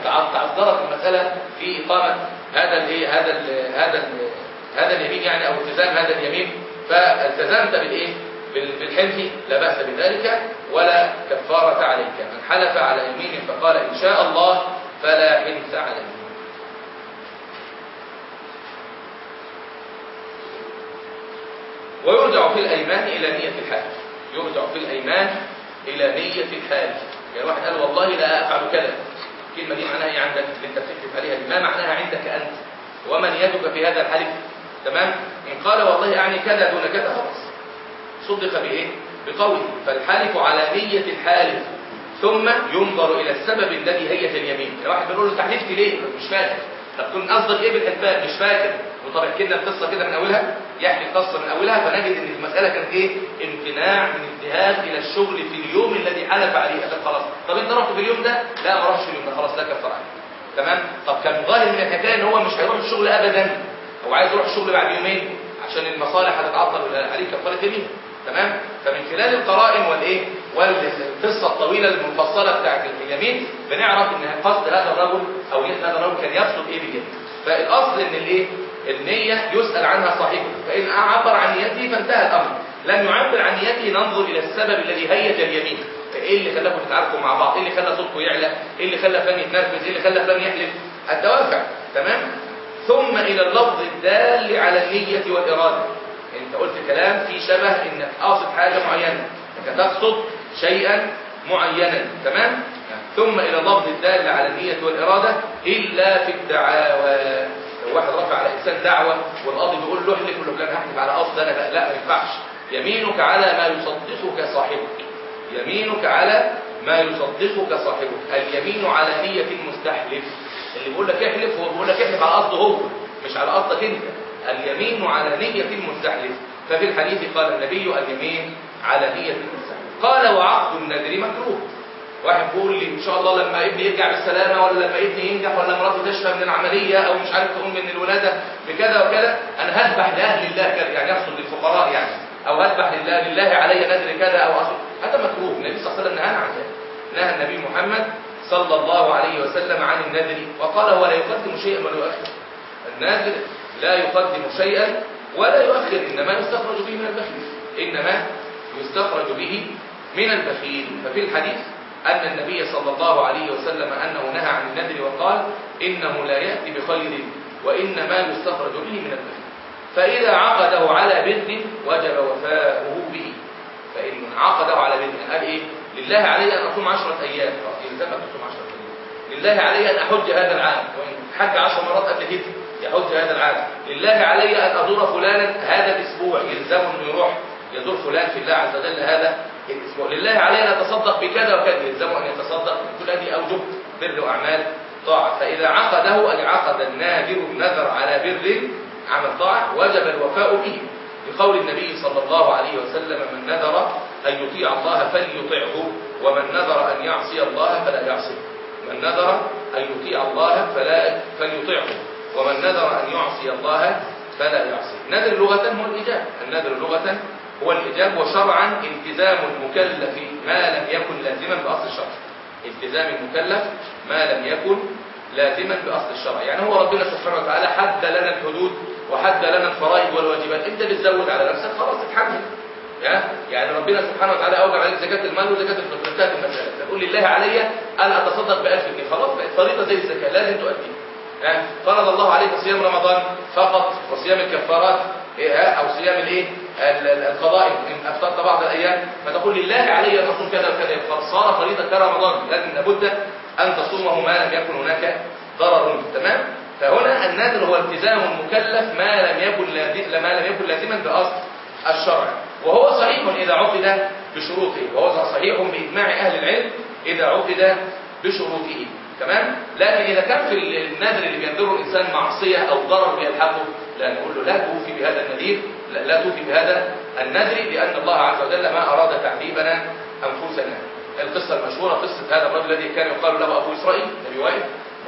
تعذرت المسألة في إقامة هذا الايه هذا ال هذا ال هذا اليمين يعني أو التزام هذا اليمين. فالتزمت بالإيه؟ بالحنث لا بأس بذلك ولا كفارة عليك. من حلف على يمين فقال إن شاء الله فلا حنث عليه. ويرجع في الأيمان إلى نية الحلف يرجع في الأيمان إلى نية الحال. يعني واحد قال والله لا أفعل كذا. الكلمة دي معناها إيه عندك؟ اللي أنت بتكتب عليها دي. ما معناها عندك أنت؟ ومن يدك في هذا الحلف؟ تمام؟ إن قال والله أعني كذا دون كذا خلاص. صدق بإيه؟ بقوله. فالحلف على نية الحالف ثم ينظر إلى السبب الذي هيت اليمين. يعني واحد بيقول له أنت حلفت ليه؟ مش فاكر طب كنت قصدك إيه بالحلفان مش فاكر وطبعا كده القصة كده من أولها يحكي القصة من أولها فنجد إن المسألة كانت إيه؟ امتناع من اجتهاد إلى الشغل في اليوم الذي حلف عليه قال خلاص. طب أنت رحت في اليوم ده؟ لا ما رحتش اليوم ده خلاص لا كفر عليه تمام؟ طب كان ظاهر من الحكاية إن هو مش هيروح الشغل ابدا هو عايز يروح الشغل بعد يومين عشان المصالح هتتعطل عليه كفارة يمين. تمام؟ فمن خلال القرائن والإيه؟ والقصة الطويلة المفصلة بتاعت اليمين بنعرف إن قصد هذا الرجل أو هذا الرجل كان يقصد إيه باليمين فالأصل إن الإيه؟ النية يسأل عنها صاحبه. فإن عبر عن نيته فانتهى الأمر. لم يعبر عن نيته ننظر إلى السبب الذي هيج اليمين. إيه اللي خلاكم تتعاركوا مع بعض؟ إيه اللي خلى صوتكم يعلى؟ إيه اللي خلى فلان يتنرفز؟ إيه اللي خلى فلان يحلف؟ الدوافع تمام؟ ثم إلى اللفظ الدال على النية والإرادة. أنت قلت كلام فيه شبه إنك قاصد حاجة معينة. إنك تقصد شيئا معينا. تمام؟ ثم إلى اللفظ الدال على النية والإرادة إلا في الدعاوى. لو واحد رفع على إنسان دعوة والقاضي بيقول له احلف يقول له هحلف على قصد أنا لا, لا ما ينفعش. يمينك على ما يصدقك صاحبك. يمينك على ما يصدقك صاحبك. اليمين على نية المستحلف. اللي بيقول لك احلف هو بيقول لك احلف على قصده هو مش على قصدك انت. اليمين على نية المستحلف. ففي الحديث قال النبي اليمين على نية المستحلف. قال وعقد النذر مكروه. واحد بيقول لي إن شاء الله لما ابني يرجع بالسلامة ولا لما ابني ينجح ولا مراتي تشفى من العملية أو مش عارف تقوم من الولادة بكذا وكذا أنا هذبح لأهل الله كذا يعني يقصد للفقراء يعني أو هذبح لله لله علي نذر كذا أو اصل هذا مكروه. النبي صلى الله عليه وسلم نهانا عن ذلك. نهى النبي محمد صلى الله عليه وسلم عن النذر وقال ولا يقدم شيئا ولا يؤخر. النذر لا يقدم شيئا ولا يؤخر إنما يستخرج به من البخيل. إنما يستخرج به من البخيل. ففي الحديث أن النبي صلى الله عليه وسلم أنه نهى عن النذر وقال إنه لا يأتي بخير وإنما يستخرج به من البخيل فإذا عقده على بر وجب وفاؤه به. فإن عقده على بر قال إيه؟ لله علي أن أصوم عشرة أيام. إلزامك تصوم عشرة أيام. لله علي أن أحج هذا العام. وإن حج عشر مرات قبل كده يحج هذا العام. لله علي أن أزور فلانا هذا الأسبوع. يلزمه أنه يروح يزور فلان في الله عز وجل هذا لله علي أن أتصدق بكذا وكذا. يلزمه أن يتصدق كل هذه أوجه بر وأعمال طاعة. فإذا عقده أي عقد النادر النذر على بر عمل طاعة وجب الوفاء به بقول النبي صلى الله عليه وسلم من نذر أن يطيع الله فليطعه ومن نذر أن يعصي الله فلا يعصيه. من نذر أن يطيع الله فلا فليطعه ومن نذر أن يعصي الله فلا يعصي نذر لغة هو الإجابة النذر لغة هو الإجابة وشرعا التزام المكلف ما لم يكن لازما بأصل الشرع. التزام المكلف ما لم يكن لازما بأصل الشرع. يعني هو ربنا سبحانه وتعالى حد لنا الحدود وحد لنا الفرائض والواجبات. انت بتزود على نفسك خلاص تتحمل يعني ربنا سبحانه وتعالى أوجب عليك زكاة المال وزكاة الفطر انتهت المساله تقول لله علي ان أتصدق ب 1000 جنيه. خلاص بقت فريضه زي الزكاة لازم تؤديها فرض الله عليك صيام رمضان فقط وصيام الكفارات أو صيام الإيه القضاء. إن أفطرت بعض الأيام فتقول لله علي أن اصوم كذا وكذا. صار فريضة كرمضان لازم لابد أن تصومه ما لم يكن هناك ضرر. تمام؟ فهنا النذر هو التزام المكلف ما لم يكن لازم ما لم يكن لازما بأصل الشرع. وهو صحيح إذا عقد بشروطه. وهو صحيح بإجماع أهل العلم إذا عقد بشروطه. تمام؟ لكن إذا كان في النذر اللي بينذره الإنسان معصية أو ضرر بيلحقه لا نقول له لا توفي بهذا النذير لا, لا توفي بهذا النذر لأن الله عز وجل ما أراد تعذيبنا أنفسنا. القصة المشهورة قصة هذا الرجل الذي كان يقال له أبو إسرائيل نبي وائل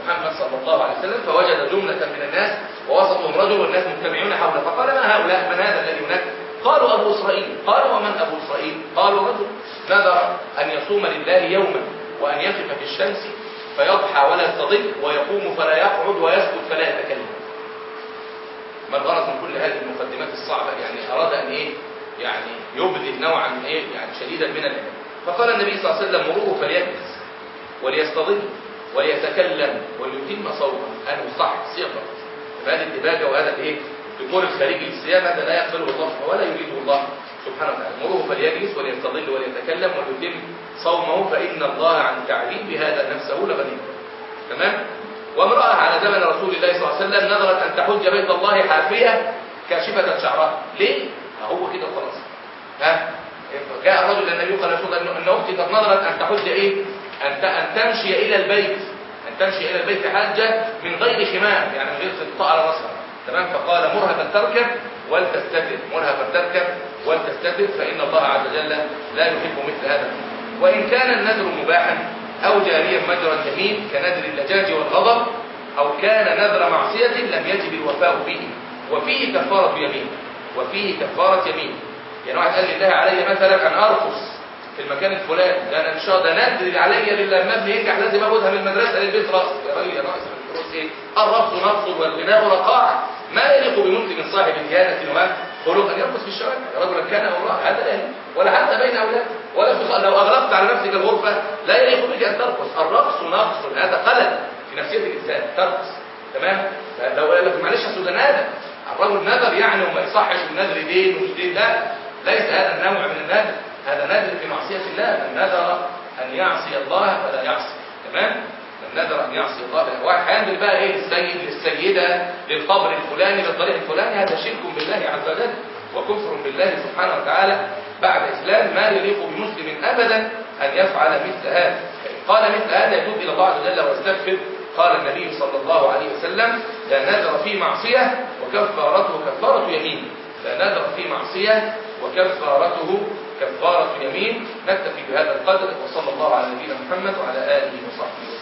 محمد صلى الله عليه وسلم فوجد جملة من الناس ووسطهم رجل والناس مجتمعون حوله فقال ما هؤلاء؟ من هذا الذي هناك؟ قالوا أبو إسرائيل. قال ومن أبو إسرائيل؟ قالوا رجل نذر أن يصوم لله يوما وأن يقف في الشمس فيضحى ولا يستضل ويقوم فلا يقعد ويسكت فلا يتكلم. ما الغرض من كل هذه المقدمات الصعبة. يعني أراد أن إيه؟ يعني يبذل نوعا إيه؟ يعني شديدا من العلم فقال النبي صلى الله عليه وسلم مروه فليجلس وليستظل وليتكلم وليتم صوما أنا صح صيغة هذه الديباجة وهذا الإيه الديكور الخارجي للصيام هذا لا يقبله الله ولا يريده الله سبحانه وتعالى. مروه فليجلس وليستظل وليتكلم وليتم صومه فإن الله عن تعذيب هذا نفسه لغني. تمام؟ وامرأة على زمن رسول الله صلى الله عليه وسلم نظرت أن تحج بيت الله حافية كاشفة شعرها. ليه؟ هو كده خلاص. ها؟ جاء الرجل النبي قال رسول الله أن أختي قد نظرت أن تحج إيه؟ أن أن تمشي إلى البيت. أن تمشي إلى البيت حاجة من غير خمار يعني من غير غطاء على رأسها. تمام؟ فقال مرها فلتركب ولتستتر مرها فلتركب ولتستتر فإن الله عز وجل لا يحب مثل هذا. وإن كان النذر مباحا أو جاريا مجرى اليمين كنذر اللجاج والغضب أو كان نذر معصية لم يجب الوفاء به وفيه كفارة يمين وفيه كفارة يمين. يعني واحد قال لله علي مثلا أن أرقص في المكان الفلاني ده أنا إن شاء الله ندري عليا لله لما ابني ينجح لازم أخدها من المدرسة للبيت رقص يا راجل يا ناقص الرقص إيه؟ الرقص نقص والغناء رقاع. ما يليق بمسلم صاحب ديانه وخلق أن يرقص في الشوارع. رجلا كان أو امراه هذا لا ولا حتى بين أولاد. ولا في لو أغلقت على نفسك الغرفة لا يليق بك أن ترقص. الرقص نقص. هذا خلل في نفسية الإنسان. ترقص. تمام؟ لو قال لك معلش يا نادر الرجل نذر يعني وما يصحش النذر دين ومش دين. لا. ليس هذا النوع من النذر. هذا نذر في معصية الله. من نذر أن يعصي الله فلا يعصي. تمام؟ نذر أن يعصي الله واحد هينذر بقى إيه؟ للسيد للسيده للقبر الفلاني للطريق الفلاني. هذا شرك بالله عز وجل وكفر بالله سبحانه وتعالى بعد إسلام. ما يليق بمسلم ابدا أن يفعل مثل هذا. قال مثل هذا يتوب إلى الله عز وجل ويستغفر. قال النبي صلى الله عليه وسلم لا نذر في معصية وكفارته كفارة يمين. لا نذر في معصية وكفارته كفارة يمين. نكتفي بهذا القدر وصلى الله على نبينا محمد وعلى آله وصحبه.